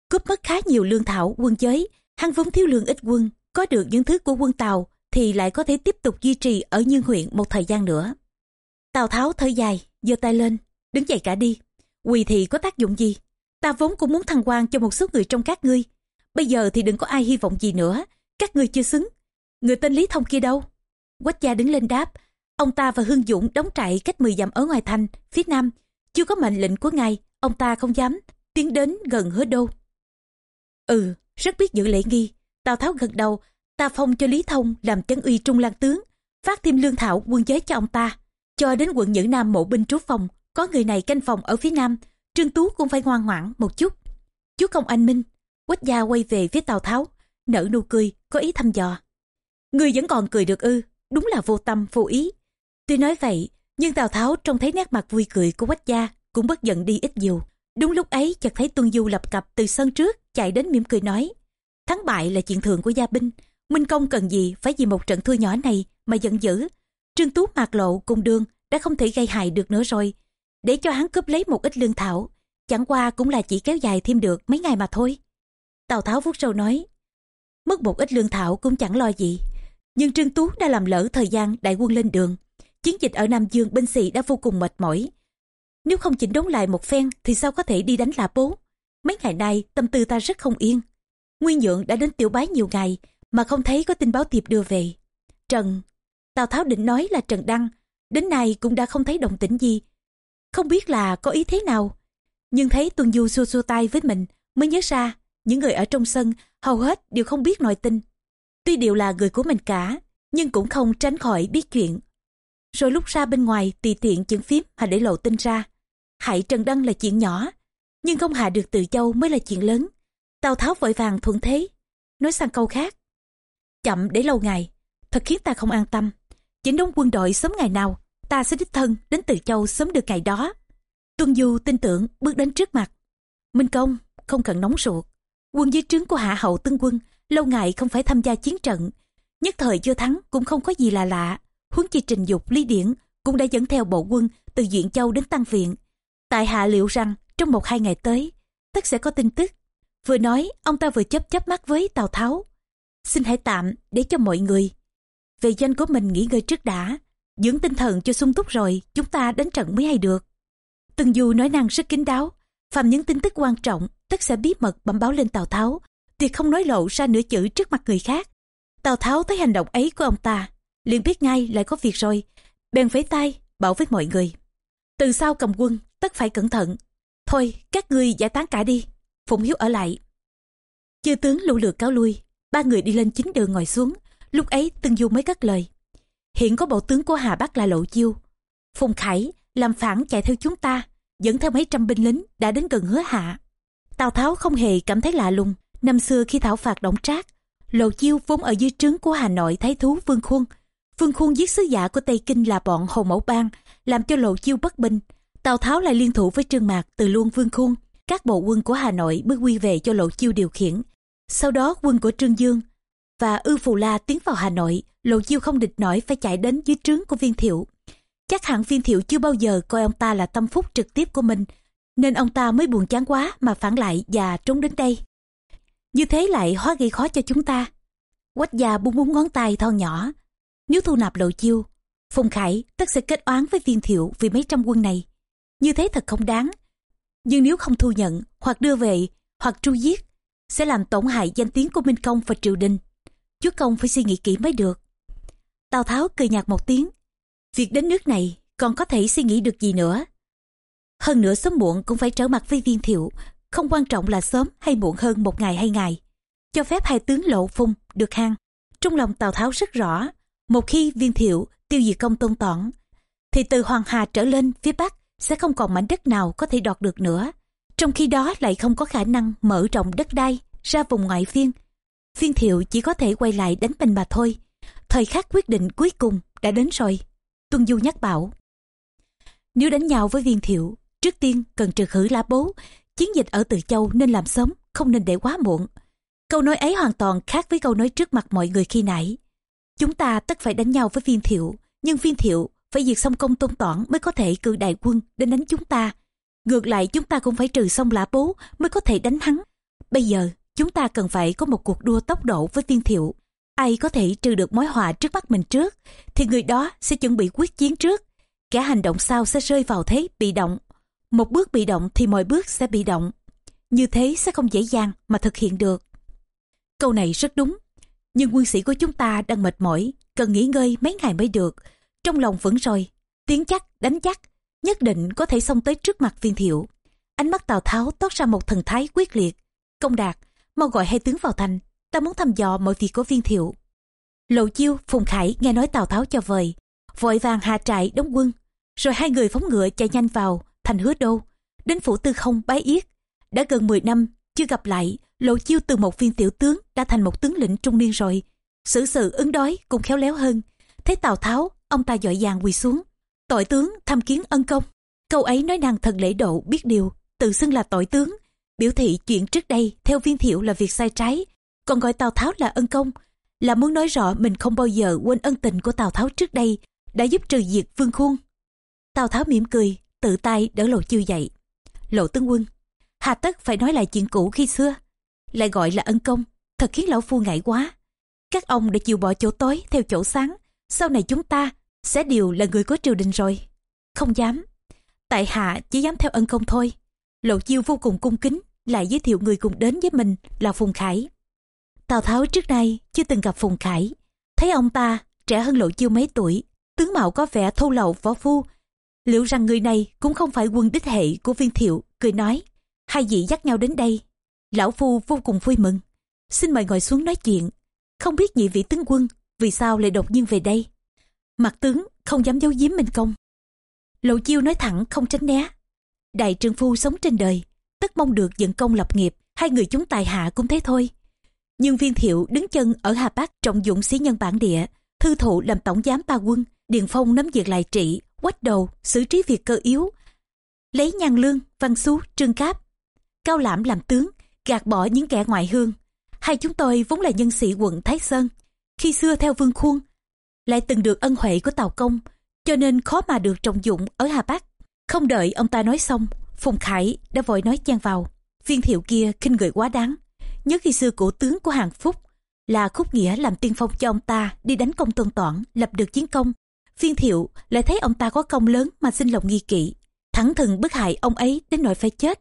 cướp mất khá nhiều lương thảo quân giới. Hắn vốn thiếu lương ít quân, có được những thứ của quân Tàu thì lại có thể tiếp tục duy trì ở Nhân huyện một thời gian nữa. Tào Tháo thở dài, giơ tay lên, đứng dậy cả đi. Quỳ thì có tác dụng gì? Ta vốn cũng muốn thăng quan cho một số người trong các ngươi. Bây giờ thì đừng có ai hy vọng gì nữa. Các ngươi chưa xứng. Người tên Lý Thông kia đâu? Quách gia đứng lên đáp. Ông ta và Hương Dũng đóng trại cách 10 dặm ở ngoài thành, phía nam, chưa có mệnh lệnh của ngài, ông ta không dám tiến đến gần hứa đô. Ừ, rất biết giữ lễ nghi. Tào Tháo gật đầu, ta phong cho Lý Thông làm chấn uy trung lang tướng, phát thêm lương thảo quân giới cho ông ta. Cho đến quận Nhữ Nam mộ binh trú phòng, có người này canh phòng ở phía nam, Trương Tú cũng phải ngoan ngoãn một chút. Chú công anh Minh, quách gia quay về phía Tào Tháo, nở nụ cười, có ý thăm dò. Người vẫn còn cười được ư, đúng là vô tâm, vô ý. Tuy nói vậy, nhưng Tào Tháo trông thấy nét mặt vui cười của quách gia cũng bất giận đi ít nhiều. Đúng lúc ấy, chợt thấy Tuân Du lập cập từ sân trước, chạy đến mỉm cười nói, thắng bại là chuyện thường của gia binh. Minh công cần gì phải vì một trận thua nhỏ này mà giận dữ? Trương tú mạc lộ cùng đường đã không thể gây hại được nữa rồi. Để cho hắn cướp lấy một ít lương thảo, chẳng qua cũng là chỉ kéo dài thêm được mấy ngày mà thôi. Tào tháo vuốt râu nói, mất một ít lương thảo cũng chẳng lo gì. Nhưng trương tú đã làm lỡ thời gian đại quân lên đường chiến dịch ở nam dương binh sĩ đã vô cùng mệt mỏi. Nếu không chỉnh đốn lại một phen thì sao có thể đi đánh lạ bố mấy ngày nay, tâm tư ta rất không yên. Nguyên nhượng đã đến tiểu bái nhiều ngày mà không thấy có tin báo tiệp đưa về. Trần, tào tháo định nói là trần đăng, đến nay cũng đã không thấy động tĩnh gì. Không biết là có ý thế nào, nhưng thấy tuân du xua xua tay với mình mới nhớ ra, những người ở trong sân hầu hết đều không biết nội tin tuy đều là người của mình cả, nhưng cũng không tránh khỏi biết chuyện rồi lúc ra bên ngoài tùy tiện chứng phím mà để lộ tin ra. Hại trần đăng là chuyện nhỏ, nhưng không hạ được từ châu mới là chuyện lớn. Tào tháo vội vàng thuận thế, nói sang câu khác. Chậm để lâu ngày, thật khiến ta không an tâm. Chỉnh đóng quân đội sớm ngày nào, ta sẽ đích thân đến từ châu sớm được ngày đó. Tuân du tin tưởng bước đến trước mặt. Minh công không cần nóng ruột. Quân dưới trướng của hạ hậu tương quân lâu ngày không phải tham gia chiến trận, nhất thời chưa thắng cũng không có gì là lạ huống chi trình dục lý điển cũng đã dẫn theo bộ quân từ diện châu đến tăng viện. Tại hạ liệu rằng, trong một hai ngày tới, tất sẽ có tin tức. Vừa nói, ông ta vừa chấp chấp mắt với tào tháo. Xin hãy tạm để cho mọi người. Về danh của mình nghỉ ngơi trước đã. Dưỡng tinh thần cho sung túc rồi, chúng ta đánh trận mới hay được. Từng du nói năng rất kín đáo. Phàm những tin tức quan trọng, tất sẽ bí mật bẩm báo lên tào tháo, tuyệt không nói lộ ra nửa chữ trước mặt người khác. Tào tháo thấy hành động ấy của ông ta liền biết ngay lại có việc rồi. Bèn vẫy tay, bảo với mọi người. Từ sau cầm quân, tất phải cẩn thận. Thôi, các ngươi giải tán cả đi. Phụng hiếu ở lại. Chư tướng lưu lượt cáo lui. Ba người đi lên chính đường ngồi xuống. Lúc ấy từng du mới cất lời. Hiện có bộ tướng của hà bắc là lộ chiêu. Phùng khải, làm phản chạy theo chúng ta, dẫn theo mấy trăm binh lính đã đến gần hứa hạ. Tào tháo không hề cảm thấy lạ lùng. Năm xưa khi thảo phạt động trác, lộ chiêu vốn ở dưới trướng của hà nội thái thú vương khuôn vương khuôn giết sứ giả của tây kinh là bọn hồ mẫu bang, làm cho lộ chiêu bất bình. tào tháo lại liên thủ với trương mạc từ luôn vương khuôn. Các bộ quân của hà nội mới quy về cho lộ chiêu điều khiển. Sau đó, quân của trương dương và ư phù la tiến vào hà nội. Lộ chiêu không địch nổi, phải chạy đến dưới trướng của viên thiệu. Chắc hẳn viên thiệu chưa bao giờ coi ông ta là tâm phúc trực tiếp của mình, nên ông ta mới buồn chán quá mà phản lại và trốn đến đây. Như thế lại hóa gây khó cho chúng ta. Quách gia búng búng ngón tay thon nhỏ nếu thu nạp lộ chiêu, phùng khải tất sẽ kết oán với viên thiệu vì mấy trăm quân này. Như thế thật không đáng. Nhưng nếu không thu nhận hoặc đưa về hoặc tru giết, sẽ làm tổn hại danh tiếng của minh công và triều đình. Chúa công phải suy nghĩ kỹ mới được. Tào tháo cười nhạt một tiếng. Việc đến nước này còn có thể suy nghĩ được gì nữa? Hơn nữa sớm muộn cũng phải trở mặt với viên thiệu. Không quan trọng là sớm hay muộn hơn một ngày hay ngày. Cho phép hai tướng lộ phung được hang. Trong lòng tào tháo rất rõ một khi viên thiệu tiêu diệt công tôn toản, thì từ hoàng hà trở lên phía bắc sẽ không còn mảnh đất nào có thể đoạt được nữa. Trong khi đó lại không có khả năng mở rộng đất đai ra vùng ngoại phiên viên thiệu chỉ có thể quay lại đánh mình mà thôi. Thời khắc quyết định cuối cùng đã đến rồi. Tuân du nhắc bảo nếu đánh nhau với viên thiệu trước tiên cần trừ khử lá bố. Chiến dịch ở từ châu nên làm sớm không nên để quá muộn. Câu nói ấy hoàn toàn khác với câu nói trước mặt mọi người khi nãy chúng ta tất phải đánh nhau với viên thiệu, nhưng viên thiệu phải diệt xong công tôn toản mới có thể cử đại quân đến đánh chúng ta. Ngược lại, chúng ta cũng phải trừ xong lã bố mới có thể đánh hắn. Bây giờ, chúng ta cần phải có một cuộc đua tốc độ với viên thiệu. Ai có thể trừ được mối họa trước mắt mình trước, thì người đó sẽ chuẩn bị quyết chiến trước. Kẻ hành động sau sẽ rơi vào thế bị động. Một bước bị động thì mọi bước sẽ bị động. Như thế sẽ không dễ dàng mà thực hiện được. Câu này rất đúng nhưng quân sĩ của chúng ta đang mệt mỏi cần nghỉ ngơi mấy ngày mới được. Trong lòng vững rồi tiến chắc đánh chắc nhất định có thể xông tới trước mặt viên thiệu. Ánh mắt tào tháo toát ra một thần thái quyết liệt. Công đạt mau gọi hai tướng vào thành ta muốn thăm dò mọi việc của viên thiệu. Lộ chiêu, Phùng Khải nghe nói Tào Tháo cho vời, vội vàng hạ trại đóng quân, rồi hai người phóng ngựa chạy nhanh vào thành hứa đô, đến phủ tư không bái yết. Đã gần 10 năm, chưa gặp lại, Lộ chiêu từ một viên tiểu tướng đã thành một tướng lĩnh trung niên rồi. Xử sự ứng đối cũng khéo léo hơn. Thấy Tào Tháo, ông ta dội vàng quỳ xuống. Tội tướng tham kiến ân công. Câu ấy nói năng thật lễ độ biết điều, tự xưng là tội tướng. Biểu thị chuyện trước đây theo viên thiệu là việc sai trái, còn gọi Tào Tháo là ân công, là muốn nói rõ mình không bao giờ quên ân tình của Tào Tháo trước đây, đã giúp trừ diệt vương khuôn. Tào Tháo mỉm cười, tự tay đỡ lộ chiêu dậy. Lộ tướng quân, hà tất phải nói lại chuyện cũ khi xưa, lại gọi là ân công, thật khiến lão phu ngại quá. Các ông đã chịu bỏ chỗ tối theo chỗ sáng, sau này chúng ta sẽ đều là người có triều đình rồi. Không dám, tại hạ chỉ dám theo ân công thôi. Lộ chiêu vô cùng cung kính, lại giới thiệu người cùng đến với mình là Phùng Khải. Tào Tháo trước nay chưa từng gặp Phùng Khải, thấy ông ta trẻ hơn Lộ chiêu mấy tuổi, tướng mạo có vẻ thô lậu võ phu. Liệu rằng người này cũng không phải quân đích hệ của viên thiệu, cười nói, hai vị dắt nhau đến đây. Lão phu vô cùng vui mừng, xin mời ngồi xuống nói chuyện. Không biết nhị vị tướng quân vì sao lại đột nhiên về đây. Mặt tướng không dám giấu giếm minh công. Lộ chiêu nói thẳng không tránh né. Đại trương phu sống trên đời, tất mong được dựng công lập nghiệp, hai người chúng tài hạ cũng thế thôi. Nhưng viên thiệu đứng chân ở Hà Bắc trọng dụng sĩ nhân bản địa, thư thụ làm tổng giám ba quân, Điền Phong nắm việc lại trị, quách đầu, xử trí việc cơ yếu. Lấy nhan lương, văn xú, trương cáp, cao lãm làm tướng, gạt bỏ những kẻ ngoại hương. Hai chúng tôi vốn là nhân sĩ quận Thái Sơn, khi xưa theo vương khuôn, lại từng được ân huệ của Tàu Công, cho nên khó mà được trọng dụng ở Hà Bắc. Không đợi ông ta nói xong, Phùng Khải đã vội nói chen vào. Viên thiệu kia khinh người quá đáng. Nhớ khi xưa cổ tướng của Hàng Phúc là khúc nghĩa làm tiên phong cho ông ta đi đánh công tôn toản, lập được chiến công. Viên thiệu lại thấy ông ta có công lớn mà xin lòng nghi kỵ. Thẳng thừng bức hại ông ấy đến nỗi phải chết.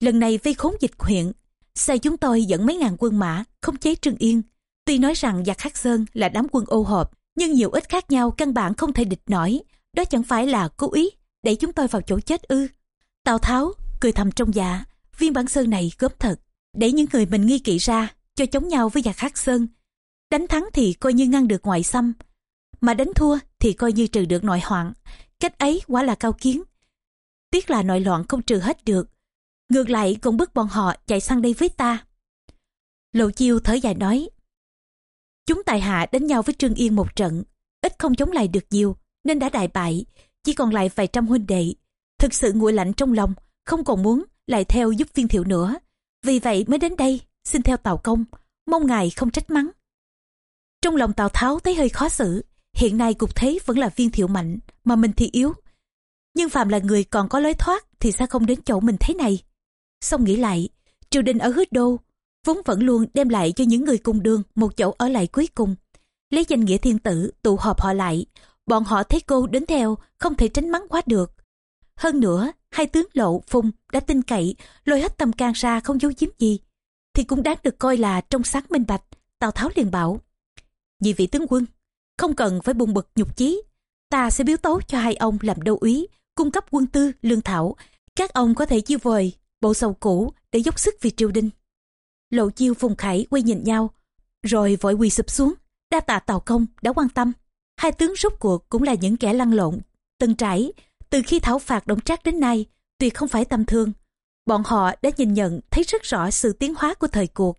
Lần này vây khốn dịch huyện, sai chúng tôi dẫn mấy ngàn quân mã, không chế Trương Yên. Tuy nói rằng giặc Hắc Sơn là đám quân ô hợp, nhưng nhiều ít khác nhau căn bản không thể địch nổi. Đó chẳng phải là cố ý để chúng tôi vào chỗ chết ư. Tào Tháo cười thầm trong dạ, viên bản sơn này gớm thật, để những người mình nghi kỵ ra, cho chống nhau với giặc Hắc Sơn. Đánh thắng thì coi như ngăn được ngoại xâm, mà đánh thua thì coi như trừ được nội hoạn. Cách ấy quá là cao kiến. Tiếc là nội loạn không trừ hết được. Ngược lại còn bức bọn họ chạy sang đây với ta. Lộ chiêu thở dài nói, Chúng tài hạ đánh nhau với Trương Yên một trận, ít không chống lại được nhiều, nên đã đại bại, chỉ còn lại vài trăm huynh đệ. Thực sự nguội lạnh trong lòng, không còn muốn lại theo giúp viên thiệu nữa. Vì vậy mới đến đây, xin theo Tào Công, mong ngài không trách mắng. Trong lòng Tào Tháo thấy hơi khó xử, hiện nay cục thế vẫn là viên thiệu mạnh, mà mình thì yếu. Nhưng phạm là người còn có lối thoát thì sao không đến chỗ mình thế này. Xong nghĩ lại, triều đình ở hứa đô vốn vẫn luôn đem lại cho những người cùng đường một chỗ ở lại cuối cùng. Lấy danh nghĩa thiên tử tụ họp họ lại, bọn họ thấy cô đến theo không thể tránh mắng quá được. Hơn nữa, hai tướng lộ phùng đã tin cậy lôi hết tâm can ra không giấu giếm gì thì cũng đáng được coi là trong sáng minh bạch tào tháo liền bảo nhị vị tướng quân không cần phải bùng bực nhục chí ta sẽ biếu tấu cho hai ông làm đô úy cung cấp quân tư lương thảo các ông có thể chiêu vời bộ sầu cũ để dốc sức vì triều đình. Lộ chiêu phùng khải quay nhìn nhau, rồi vội quỳ sụp xuống, đa tạ tàu công đã quan tâm. Hai tướng rút cuộc cũng là những kẻ lăn lộn, từng trải, từ khi thảo phạt động trác đến nay tuyệt không phải tầm thương bọn họ đã nhìn nhận, thấy rất rõ sự tiến hóa của thời cuộc.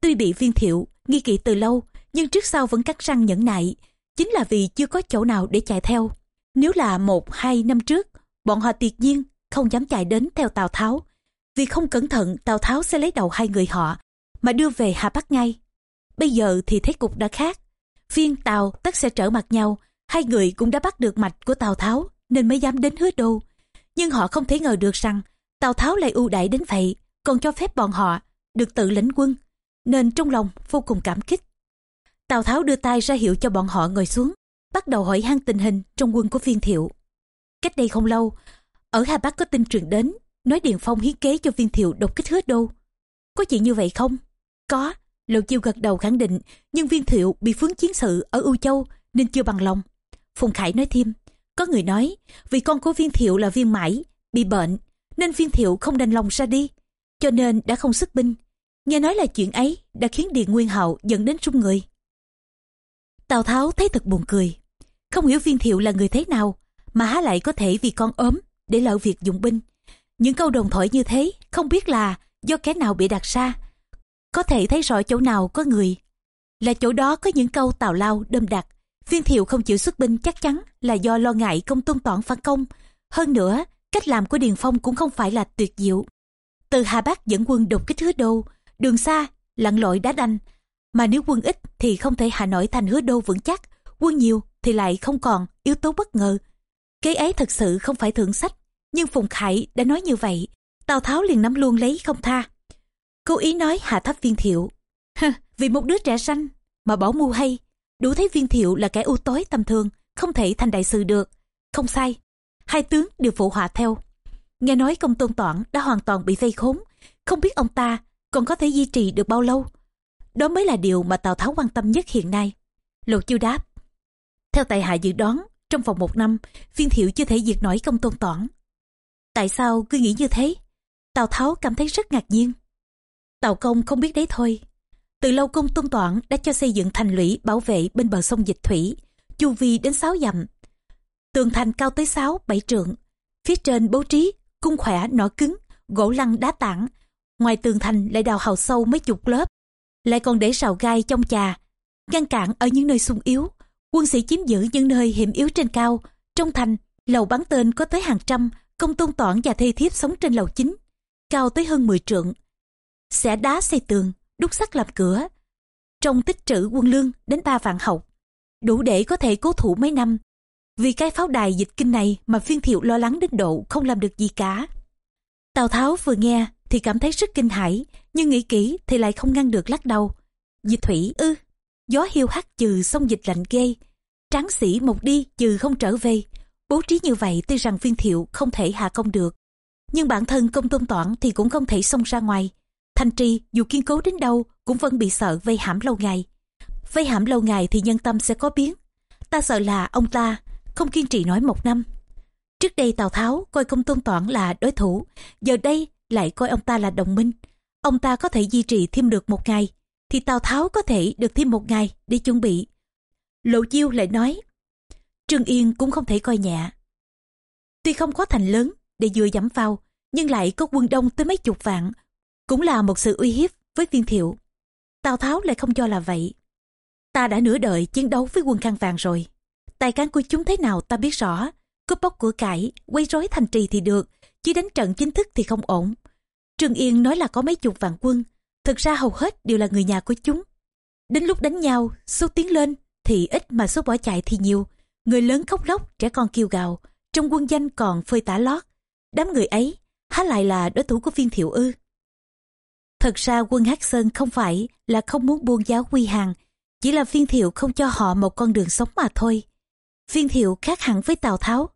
Tuy bị viên thiệu, nghi kỵ từ lâu, nhưng trước sau vẫn cắt răng nhẫn nại, chính là vì chưa có chỗ nào để chạy theo. Nếu là một, hai năm trước, bọn họ tuyệt nhiên không dám chạy đến theo tào tháo vì không cẩn thận tào tháo sẽ lấy đầu hai người họ mà đưa về Hà Bắc ngay. Bây giờ thì thế cục đã khác. Viên Tào tất sẽ trở mặt nhau, hai người cũng đã bắt được mạch của Tào Tháo nên mới dám đến hứa đô. Nhưng họ không thể ngờ được rằng Tào Tháo lại ưu đãi đến vậy, còn cho phép bọn họ được tự lãnh quân, nên trong lòng vô cùng cảm kích. Tào Tháo đưa tay ra hiệu cho bọn họ ngồi xuống, bắt đầu hỏi han tình hình trong quân của viên thiệu. Cách đây không lâu, ở Hà Bắc có tin truyền đến, nói Điền Phong hiến kế cho viên thiệu đột kích hứa đô. Có chuyện như vậy không? Có, Lộ Chiêu gật đầu khẳng định, nhưng viên thiệu bị phướng chiến sự ở ưu Châu nên chưa bằng lòng. Phùng Khải nói thêm, có người nói vì con của viên thiệu là viên mãi, bị bệnh, nên viên thiệu không đành lòng ra đi, cho nên đã không xuất binh. Nghe nói là chuyện ấy đã khiến Điền Nguyên Hạo dẫn đến trung người. Tào Tháo thấy thật buồn cười. Không hiểu viên thiệu là người thế nào, mà há lại có thể vì con ốm để lỡ việc dụng binh. Những câu đồng thổi như thế, không biết là do kẻ nào bị đặt ra. Có thể thấy rõ chỗ nào có người, là chỗ đó có những câu tào lao đâm đặt. Viên thiệu không chịu xuất binh chắc chắn là do lo ngại công tôn toản phản công. Hơn nữa, cách làm của Điền Phong cũng không phải là tuyệt diệu. Từ Hà Bắc dẫn quân đột kích hứa đô, đường xa, lặn lội đá đanh. Mà nếu quân ít thì không thể hạ nổi thành hứa đô vững chắc, quân nhiều thì lại không còn yếu tố bất ngờ. Cái ấy thật sự không phải thượng sách, nhưng Phùng Khải đã nói như vậy, Tào Tháo liền nắm luôn lấy không tha. Cố ý nói hạ thấp viên thiệu. <laughs> Vì một đứa trẻ xanh mà bỏ mưu hay, đủ thấy viên thiệu là kẻ ưu tối tầm thường, không thể thành đại sự được. Không sai, hai tướng đều phụ họa theo. Nghe nói công tôn toản đã hoàn toàn bị vây khốn, không biết ông ta còn có thể duy trì được bao lâu. Đó mới là điều mà Tào Tháo quan tâm nhất hiện nay. Lộ chiêu đáp. Theo tại hạ dự đoán, trong vòng một năm, viên thiệu chưa thể diệt nổi công tôn toản. Tại sao cứ nghĩ như thế? Tào Tháo cảm thấy rất ngạc nhiên. Tào Công không biết đấy thôi. Từ lâu công tôn toản đã cho xây dựng thành lũy bảo vệ bên bờ sông Dịch Thủy, chu vi đến 6 dặm. Tường thành cao tới 6, 7 trượng. Phía trên bố trí, cung khỏe, nỏ cứng, gỗ lăng đá tảng. Ngoài tường thành lại đào hào sâu mấy chục lớp. Lại còn để rào gai trong trà, ngăn cản ở những nơi sung yếu. Quân sĩ chiếm giữ những nơi hiểm yếu trên cao. Trong thành, lầu bắn tên có tới hàng trăm, công tôn toản và thê thiếp sống trên lầu chính, cao tới hơn 10 trượng. Xẻ đá xây tường, đúc sắt làm cửa. Trong tích trữ quân lương đến ba vạn hậu, đủ để có thể cố thủ mấy năm. Vì cái pháo đài dịch kinh này mà phiên thiệu lo lắng đến độ không làm được gì cả. Tào Tháo vừa nghe thì cảm thấy rất kinh hãi, nhưng nghĩ kỹ thì lại không ngăn được lắc đầu. Dịch thủy ư, gió hiu hắt trừ sông dịch lạnh ghê, tráng sĩ một đi trừ không trở về. Bố trí như vậy tuy rằng viên thiệu không thể hạ công được. Nhưng bản thân công tôn toản thì cũng không thể xông ra ngoài. Thanh tri dù kiên cố đến đâu cũng vẫn bị sợ vây hãm lâu ngày. Vây hãm lâu ngày thì nhân tâm sẽ có biến. Ta sợ là ông ta không kiên trì nói một năm. Trước đây Tào Tháo coi công tôn toản là đối thủ, giờ đây lại coi ông ta là đồng minh. Ông ta có thể duy trì thêm được một ngày, thì Tào Tháo có thể được thêm một ngày để chuẩn bị. Lộ Chiêu lại nói, Trương Yên cũng không thể coi nhẹ. Tuy không có thành lớn để vừa dẫm vào, nhưng lại có quân đông tới mấy chục vạn, cũng là một sự uy hiếp với viên thiệu. Tào Tháo lại không cho là vậy. Ta đã nửa đời chiến đấu với quân khăn vàng rồi. Tài cán của chúng thế nào ta biết rõ. Cướp bóc của cải, quay rối thành trì thì được, chứ đánh trận chính thức thì không ổn. Trương Yên nói là có mấy chục vạn quân, thực ra hầu hết đều là người nhà của chúng. Đến lúc đánh nhau, số tiến lên thì ít mà số bỏ chạy thì nhiều. Người lớn khóc lóc, trẻ con kêu gào, trong quân danh còn phơi tả lót. Đám người ấy, há lại là đối thủ của viên thiệu ư. Thật ra quân Hát Sơn không phải là không muốn buông giáo quy hàng, chỉ là viên thiệu không cho họ một con đường sống mà thôi. Viên thiệu khác hẳn với Tào Tháo.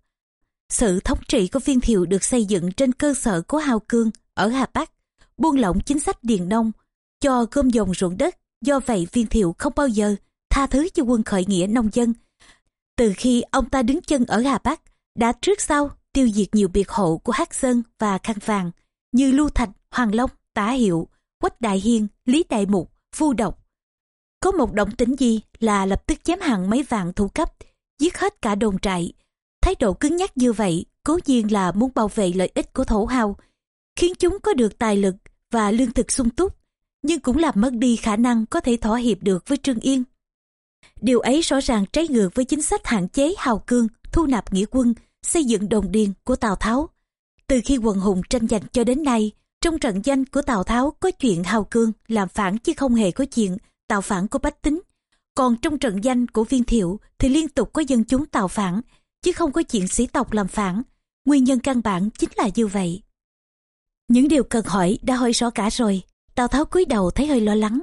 Sự thống trị của viên thiệu được xây dựng trên cơ sở của Hào Cương ở Hà Bắc, buông lỏng chính sách điền nông, cho gom dòng ruộng đất. Do vậy viên thiệu không bao giờ tha thứ cho quân khởi nghĩa nông dân. Từ khi ông ta đứng chân ở Hà Bắc, đã trước sau tiêu diệt nhiều biệt hộ của Hắc Sơn và Khăn Vàng như Lưu Thạch, Hoàng Long, Tả Hiệu, Quách Đại Hiên, Lý Đại Mục, Phu Độc. Có một động tính gì là lập tức chém hàng mấy vạn thủ cấp, giết hết cả đồn trại. Thái độ cứng nhắc như vậy cố nhiên là muốn bảo vệ lợi ích của thổ hào, khiến chúng có được tài lực và lương thực sung túc, nhưng cũng làm mất đi khả năng có thể thỏa hiệp được với Trương Yên. Điều ấy rõ ràng trái ngược với chính sách hạn chế hào cương, thu nạp nghĩa quân, xây dựng đồng điền của Tào Tháo. Từ khi quần hùng tranh giành cho đến nay, trong trận danh của Tào Tháo có chuyện hào cương làm phản chứ không hề có chuyện tạo phản của bách tính. Còn trong trận danh của viên thiệu thì liên tục có dân chúng tạo phản, chứ không có chuyện sĩ tộc làm phản. Nguyên nhân căn bản chính là như vậy. Những điều cần hỏi đã hỏi rõ cả rồi. Tào Tháo cúi đầu thấy hơi lo lắng.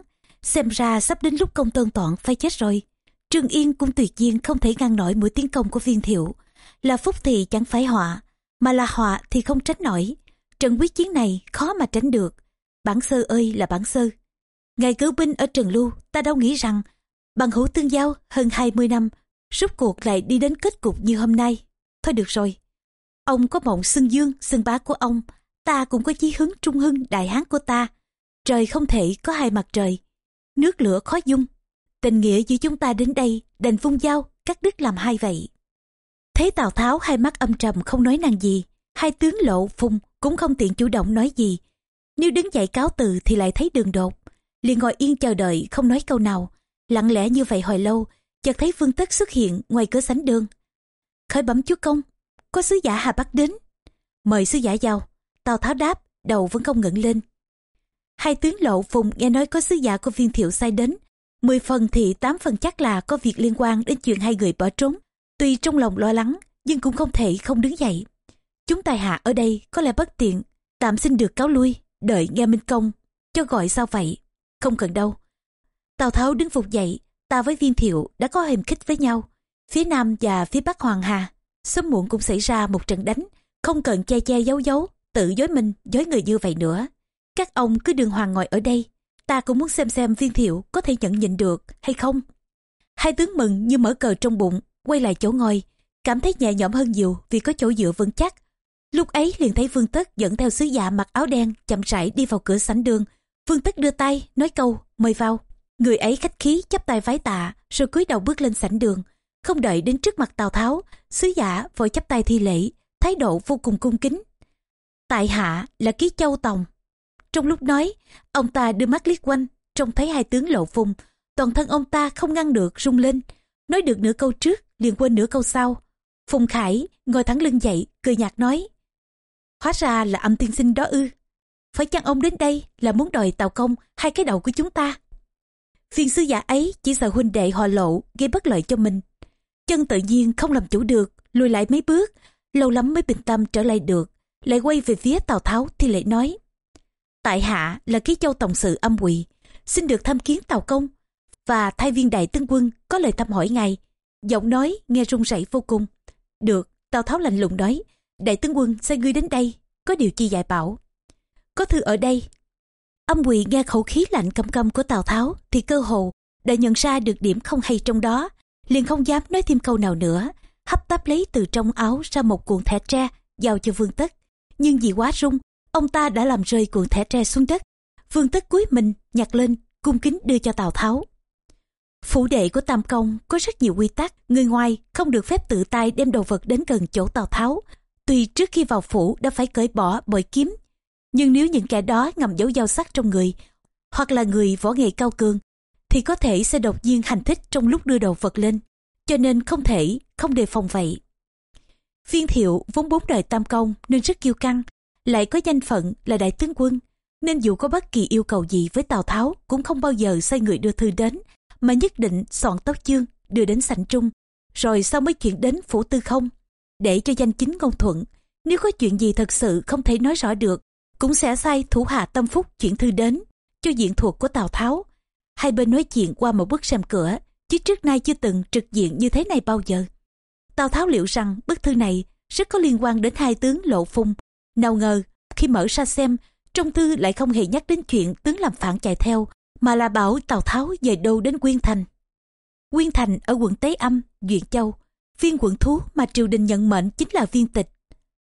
Xem ra sắp đến lúc công tôn toản phải chết rồi. Trương Yên cũng tuyệt nhiên không thể ngăn nổi mũi tiến công của viên thiệu. Là phúc thì chẳng phải họa, mà là họa thì không tránh nổi. Trận quyết chiến này khó mà tránh được. Bản sơ ơi là bản sơ. Ngày cứu binh ở Trần Lưu, ta đâu nghĩ rằng bằng hữu tương giao hơn 20 năm, rút cuộc lại đi đến kết cục như hôm nay. Thôi được rồi. Ông có mộng xưng dương, xưng bá của ông, ta cũng có chí hướng trung hưng đại hán của ta. Trời không thể có hai mặt trời, nước lửa khó dung. tình nghĩa giữa chúng ta đến đây, đành vung dao, cắt đứt làm hai vậy. Thấy tào tháo hai mắt âm trầm không nói năng gì, hai tướng lộ phùng cũng không tiện chủ động nói gì. Nếu đứng dậy cáo từ thì lại thấy đường đột. Liền ngồi yên chờ đợi, không nói câu nào. Lặng lẽ như vậy hồi lâu, chợt thấy vương tất xuất hiện ngoài cửa sánh đường. Khởi bẩm chúa công, có sứ giả hà bắc đến. Mời sứ giả vào. Tào tháo đáp, đầu vẫn không ngẩng lên hai tướng lộ phùng nghe nói có sứ giả của viên thiệu sai đến. Mười phần thì tám phần chắc là có việc liên quan đến chuyện hai người bỏ trốn. Tuy trong lòng lo lắng, nhưng cũng không thể không đứng dậy. Chúng tài hạ ở đây có lẽ bất tiện. Tạm xin được cáo lui, đợi nghe minh công. Cho gọi sao vậy? Không cần đâu. Tào tháo đứng phục dậy, ta với viên thiệu đã có hiềm khích với nhau. Phía nam và phía bắc hoàng hà, sớm muộn cũng xảy ra một trận đánh. Không cần che che giấu giấu, tự dối mình, dối người như vậy nữa các ông cứ đường hoàng ngồi ở đây, ta cũng muốn xem xem viên thiệu có thể nhận nhịn được hay không. Hai tướng mừng như mở cờ trong bụng, quay lại chỗ ngồi, cảm thấy nhẹ nhõm hơn nhiều vì có chỗ dựa vững chắc. Lúc ấy liền thấy vương tất dẫn theo sứ giả mặc áo đen chậm rãi đi vào cửa sảnh đường. Vương tất đưa tay, nói câu, mời vào. Người ấy khách khí chắp tay vái tạ, rồi cúi đầu bước lên sảnh đường. Không đợi đến trước mặt tào tháo, sứ giả vội chắp tay thi lễ, thái độ vô cùng cung kính. Tại hạ là ký châu tòng trong lúc nói, ông ta đưa mắt liếc quanh, trông thấy hai tướng lộ phùng. Toàn thân ông ta không ngăn được, rung lên. Nói được nửa câu trước, liền quên nửa câu sau. Phùng khải ngồi thẳng lưng dậy, cười nhạt nói, hóa ra là âm tiên sinh đó ư. Phải chăng ông đến đây là muốn đòi tạo công hai cái đầu của chúng ta? Viên sư giả ấy chỉ sợ huynh đệ họ lộ gây bất lợi cho mình. Chân tự nhiên không làm chủ được, lùi lại mấy bước, lâu lắm mới bình tâm trở lại được. Lại quay về phía tào tháo thì lại nói tại hạ là ký châu tổng sự âm quỷ xin được tham kiến tàu công và thay viên đại tướng quân có lời thăm hỏi ngài. Giọng nói nghe run rẩy vô cùng. Được, tào tháo lạnh lùng nói, đại tướng quân sai ngươi đến đây, có điều chi dạy bảo? Có thư ở đây. Âm quỳ nghe khẩu khí lạnh căm căm của tào tháo thì cơ hồ đã nhận ra được điểm không hay trong đó, liền không dám nói thêm câu nào nữa, hấp tấp lấy từ trong áo ra một cuộn thẻ tre giao cho vương tất. Nhưng vì quá rung ông ta đã làm rơi cuộn thẻ tre xuống đất. Vương tất cúi mình, nhặt lên, cung kính đưa cho tào tháo. Phủ đệ của tam công có rất nhiều quy tắc, người ngoài không được phép tự tay đem đồ vật đến gần chỗ tào tháo. Tuy trước khi vào phủ đã phải cởi bỏ bội kiếm, nhưng nếu những kẻ đó ngầm giấu dao sắc trong người, hoặc là người võ nghệ cao cường, thì có thể sẽ đột nhiên hành thích trong lúc đưa đồ vật lên, cho nên không thể không đề phòng vậy. Viên thiệu vốn bốn đời tam công nên rất kiêu căng lại có danh phận là đại tướng quân, nên dù có bất kỳ yêu cầu gì với tào tháo cũng không bao giờ sai người đưa thư đến, mà nhất định soạn tóc chương, đưa đến sảnh trung. Rồi sau mới chuyển đến phủ tư không, để cho danh chính ngôn thuận. Nếu có chuyện gì thật sự không thể nói rõ được, cũng sẽ sai thủ hạ tâm phúc chuyển thư đến, cho diện thuộc của tào tháo. Hai bên nói chuyện qua một bức rèm cửa, chứ trước nay chưa từng trực diện như thế này bao giờ. Tào tháo liệu rằng bức thư này rất có liên quan đến hai tướng lộ phung nào ngờ, khi mở ra xem, trong thư lại không hề nhắc đến chuyện tướng làm phản chạy theo, mà là bảo tào tháo về đâu đến quyên thành. Quyên thành ở quận tế âm, duyện châu viên quận thú mà triều đình nhận mệnh chính là viên tịch.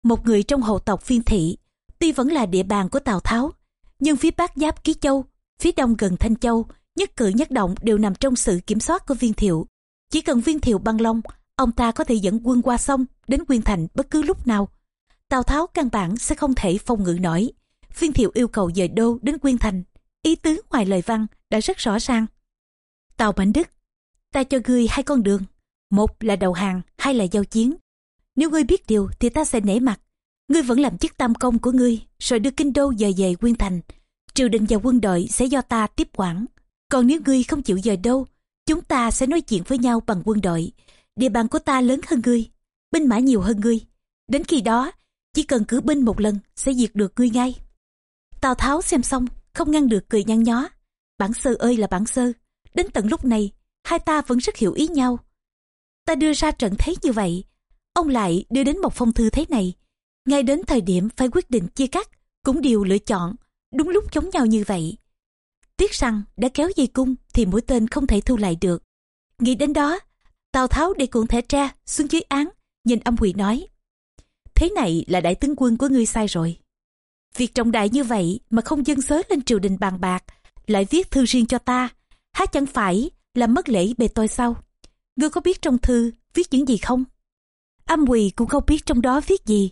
Một người trong hậu tộc viên thị, tuy vẫn là địa bàn của tào tháo, nhưng phía bắc giáp ký châu, phía đông gần thanh châu, nhất cử nhất động đều nằm trong sự kiểm soát của viên thiệu. Chỉ cần viên thiệu băng long, ông ta có thể dẫn quân qua sông đến quyên thành bất cứ lúc nào tào tháo căn bản sẽ không thể phong ngự nổi viên thiệu yêu cầu dời đô đến quyên thành. Ý tứ ngoài lời văn đã rất rõ ràng. Tào mạnh đức, ta cho ngươi hai con đường. Một là đầu hàng, hai là giao chiến. Nếu ngươi biết điều thì ta sẽ nể mặt. Ngươi vẫn làm chức tam công của ngươi, rồi đưa kinh đô dời về quyên thành. Triều đình và quân đội sẽ do ta tiếp quản. Còn nếu ngươi không chịu dời đâu chúng ta sẽ nói chuyện với nhau bằng quân đội. Địa bàn của ta lớn hơn ngươi, binh mã nhiều hơn ngươi. Đến khi đó chỉ cần cử binh một lần sẽ diệt được ngươi ngay. Tào tháo xem xong, không ngăn được cười nhăn nhó. Bản sơ ơi là bản sơ, đến tận lúc này, hai ta vẫn rất hiểu ý nhau. Ta đưa ra trận thế như vậy, ông lại đưa đến một phong thư thế này. Ngay đến thời điểm phải quyết định chia cắt cũng đều lựa chọn đúng lúc chống nhau như vậy. Tiếc rằng đã kéo dây cung thì mũi tên không thể thu lại được. Nghĩ đến đó, tào tháo để cuộn thẻ tra xuống dưới án, nhìn âm quỳ nói thế này là đại tướng quân của ngươi sai rồi việc trọng đại như vậy mà không dân sớ lên triều đình bàn bạc lại viết thư riêng cho ta há chẳng phải là mất lễ bề tôi sao? Ngươi có biết trong thư viết những gì không? Âm quỳ cũng không biết trong đó viết gì.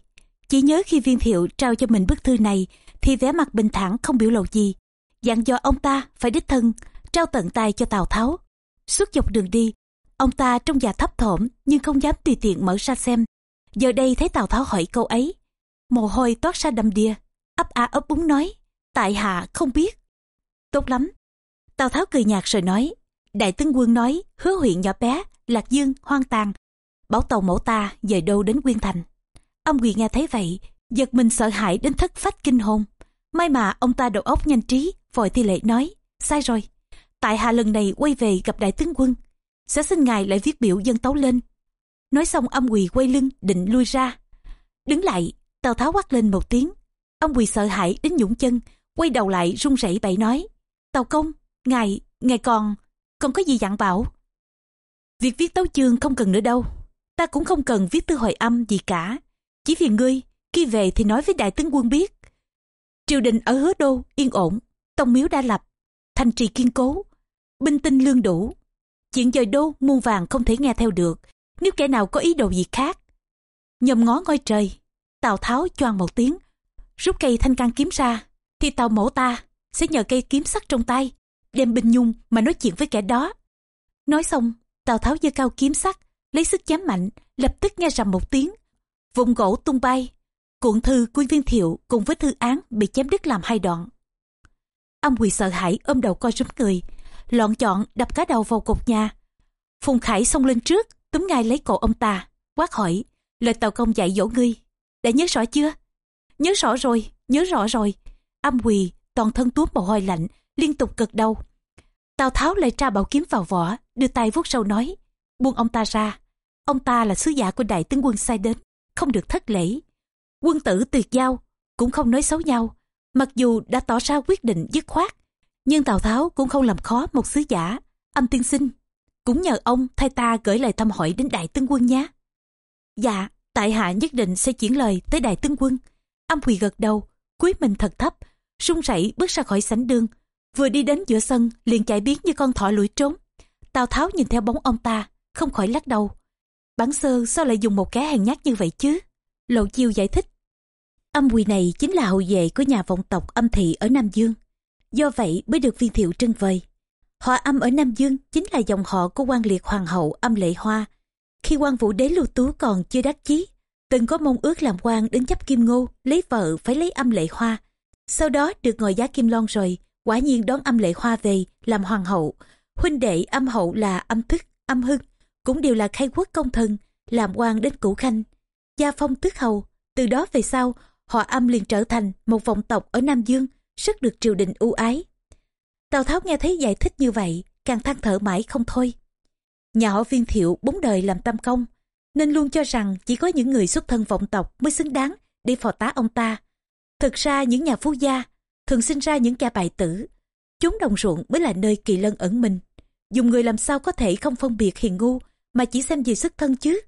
Chỉ nhớ khi viên thiệu trao cho mình bức thư này thì vẻ mặt bình thản không biểu lộ gì. Dặn dò ông ta phải đích thân, trao tận tay cho Tào Tháo. Suốt dọc đường đi, ông ta trong già thấp thỏm nhưng không dám tùy tiện mở ra xem. Giờ đây thấy Tào Tháo hỏi câu ấy. Mồ hôi toát ra đầm đìa, ấp a ấp úng nói, tại hạ không biết. Tốt lắm. Tào Tháo cười nhạt rồi nói, Đại tướng quân nói, hứa huyện nhỏ bé, Lạc Dương, hoang tàn. Bảo tàu mẫu ta dời đâu đến Quyên Thành. Ông quỳ nghe thấy vậy, giật mình sợ hãi đến thất phách kinh hồn. May mà ông ta đầu óc nhanh trí, vội thi lệ nói, sai rồi. Tại hạ lần này quay về gặp đại tướng quân, sẽ xin ngài lại viết biểu dân tấu lên. Nói xong âm quỳ quay lưng định lui ra. Đứng lại, Tào Tháo quát lên một tiếng. Ông quỳ sợ hãi đến nhũng chân, quay đầu lại run rẩy bậy nói. Tào công, ngài, ngài còn, còn có gì dặn bảo. Việc viết tấu chương không cần nữa đâu. Ta cũng không cần viết tư hội âm gì cả. Chỉ vì ngươi, khi về thì nói với đại tướng quân biết. Triều đình ở hứa đô, yên ổn, tông miếu đã lập, thành trì kiên cố, binh tinh lương đủ. Chuyện dời đô, muôn vàng không thể nghe theo được, nếu kẻ nào có ý đồ gì khác. Nhầm ngó ngôi trời, Tào Tháo choang một tiếng, rút cây thanh can kiếm ra, thì Tào mẫu ta sẽ nhờ cây kiếm sắt trong tay, đem bình nhung mà nói chuyện với kẻ đó. Nói xong, Tào Tháo giơ cao kiếm sắt, lấy sức chém mạnh, lập tức nghe rầm một tiếng. Vùng gỗ tung bay, cuộn thư của viên thiệu cùng với thư án bị chém đứt làm hai đoạn. Ông quỳ sợ hãi ôm đầu coi rúm người, lọn chọn đập cá đầu vào cột nhà. Phùng Khải xông lên trước, túm ngay lấy cổ ông ta, quát hỏi, lời tàu công dạy dỗ ngươi, đã nhớ rõ chưa? Nhớ rõ rồi, nhớ rõ rồi. Âm quỳ, toàn thân túm mồ hôi lạnh, liên tục cực đầu. Tào Tháo lại tra bảo kiếm vào vỏ, đưa tay vuốt sâu nói, buông ông ta ra. Ông ta là sứ giả của đại tướng quân sai đến, không được thất lễ. Quân tử tuyệt giao, cũng không nói xấu nhau. Mặc dù đã tỏ ra quyết định dứt khoát, nhưng Tào Tháo cũng không làm khó một sứ giả. Âm tiên sinh, cũng nhờ ông thay ta gửi lời thăm hỏi đến đại tướng quân nhé. Dạ, tại hạ nhất định sẽ chuyển lời tới đại tướng quân. Âm quỳ gật đầu, cúi mình thật thấp, run rẩy bước ra khỏi sảnh đường, vừa đi đến giữa sân liền chạy biến như con thỏ lủi trốn. Tào Tháo nhìn theo bóng ông ta, không khỏi lắc đầu. Bản sơ sao lại dùng một cái hèn nhát như vậy chứ? Lộ chiêu giải thích. Âm quỳ này chính là hậu vệ của nhà vọng tộc âm thị ở Nam Dương. Do vậy mới được viên thiệu trân vời. Họ âm ở Nam Dương chính là dòng họ của quan liệt hoàng hậu âm lệ hoa. Khi quan vũ đế lưu tú còn chưa đắc chí, từng có mong ước làm quan đến chấp kim ngô, lấy vợ phải lấy âm lệ hoa. Sau đó được ngồi giá kim lon rồi, quả nhiên đón âm lệ hoa về làm hoàng hậu. Huynh đệ âm hậu là âm thức, âm hưng, cũng đều là khai quốc công thần, làm quan đến cửu khanh. Gia phong tước hầu, từ đó về sau, họ âm liền trở thành một vọng tộc ở Nam Dương, rất được triều đình ưu ái. Tào Tháo nghe thấy giải thích như vậy, càng than thở mãi không thôi. Nhà họ viên thiệu bốn đời làm tam công, nên luôn cho rằng chỉ có những người xuất thân vọng tộc mới xứng đáng để phò tá ông ta. Thực ra những nhà phú gia thường sinh ra những kẻ bại tử. Chúng đồng ruộng mới là nơi kỳ lân ẩn mình. Dùng người làm sao có thể không phân biệt hiền ngu mà chỉ xem gì xuất thân chứ.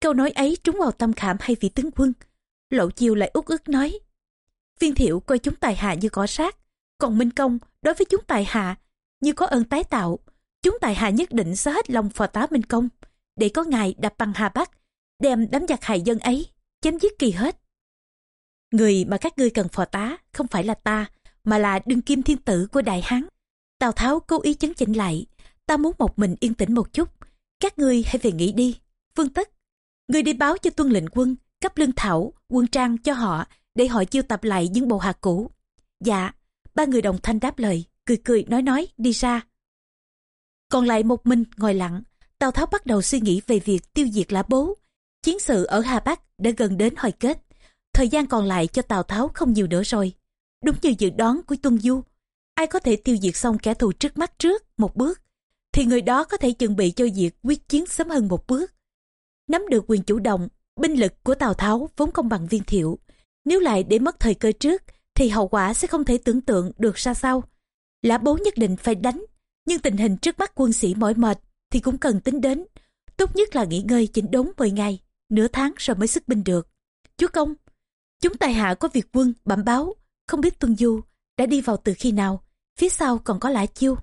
Câu nói ấy trúng vào tâm khảm hay vị tướng quân. Lộ chiêu lại út ức nói. Viên thiệu coi chúng tài hạ như cỏ sát. Còn Minh Công đối với chúng tài hạ như có ơn tái tạo. Chúng tài hạ nhất định sẽ hết lòng phò tá Minh Công để có ngài đập bằng Hà Bắc đem đám giặc hại dân ấy chém giết kỳ hết. Người mà các ngươi cần phò tá không phải là ta mà là đương kim thiên tử của Đại Hán. Tào Tháo cố ý chấn chỉnh lại. Ta muốn một mình yên tĩnh một chút. Các ngươi hãy về nghỉ đi. Vương Tất, ngươi đi báo cho tuân lệnh quân, cấp lương thảo, quân trang cho họ để họ chiêu tập lại những bộ hạ cũ. Dạ, ba người đồng thanh đáp lời, cười cười nói nói đi ra. Còn lại một mình ngồi lặng, Tào Tháo bắt đầu suy nghĩ về việc tiêu diệt lã bố. Chiến sự ở Hà Bắc đã gần đến hồi kết. Thời gian còn lại cho Tào Tháo không nhiều nữa rồi. Đúng như dự đoán của Tuân Du, ai có thể tiêu diệt xong kẻ thù trước mắt trước một bước, thì người đó có thể chuẩn bị cho việc quyết chiến sớm hơn một bước. Nắm được quyền chủ động, binh lực của Tào Tháo vốn không bằng viên thiệu. Nếu lại để mất thời cơ trước, thì hậu quả sẽ không thể tưởng tượng được ra sao. Lã bố nhất định phải đánh, nhưng tình hình trước mắt quân sĩ mỏi mệt thì cũng cần tính đến. Tốt nhất là nghỉ ngơi chỉnh đốn 10 ngày, nửa tháng rồi mới xuất binh được. Chúa công, chúng tài hạ có việc quân bẩm báo, không biết Tuân Du đã đi vào từ khi nào, phía sau còn có lã chiêu.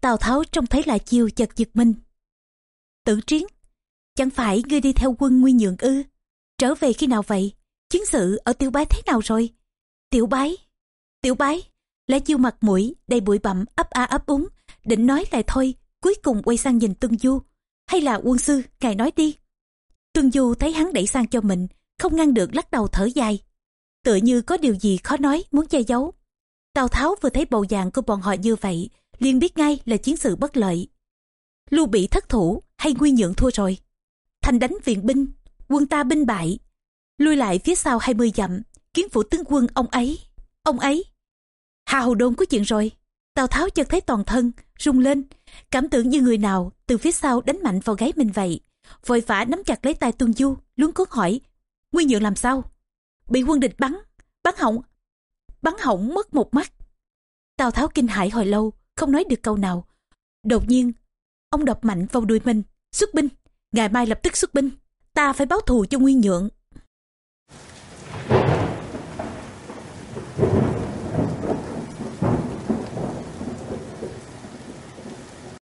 Tào Tháo trông thấy Lã chiêu chật giật mình. Tử Triến, chẳng phải ngươi đi theo quân Nguyên Nhượng ư? Trở về khi nào vậy? Chiến sự ở tiểu bái thế nào rồi? Tiểu bái, tiểu bái, lẽ chiêu mặt mũi đầy bụi bặm ấp a ấp úng, định nói lại thôi, cuối cùng quay sang nhìn Tương Du. Hay là quân sư, ngài nói đi. Tương Du thấy hắn đẩy sang cho mình, không ngăn được lắc đầu thở dài. Tựa như có điều gì khó nói, muốn che giấu. Tào Tháo vừa thấy bầu dạng của bọn họ như vậy, liền biết ngay là chiến sự bất lợi. Lưu bị thất thủ hay Nguyên Nhượng thua rồi. Thành đánh viện binh, quân ta binh bại. Lui lại phía sau 20 dặm, kiến phủ tướng quân ông ấy. Ông ấy. Hà Hầu Đôn có chuyện rồi. Tào Tháo chợt thấy toàn thân, rung lên, cảm tưởng như người nào từ phía sau đánh mạnh vào gáy mình vậy. Vội vã nắm chặt lấy tay Tuân Du, luống cuốn hỏi. Nguyên Nhượng làm sao? Bị quân địch bắn, bắn hỏng, bắn hỏng mất một mắt. Tào Tháo kinh hãi hồi lâu, không nói được câu nào. Đột nhiên, ông đập mạnh vào đuôi mình, xuất binh, ngày mai lập tức xuất binh, ta phải báo thù cho Nguyên Nhượng.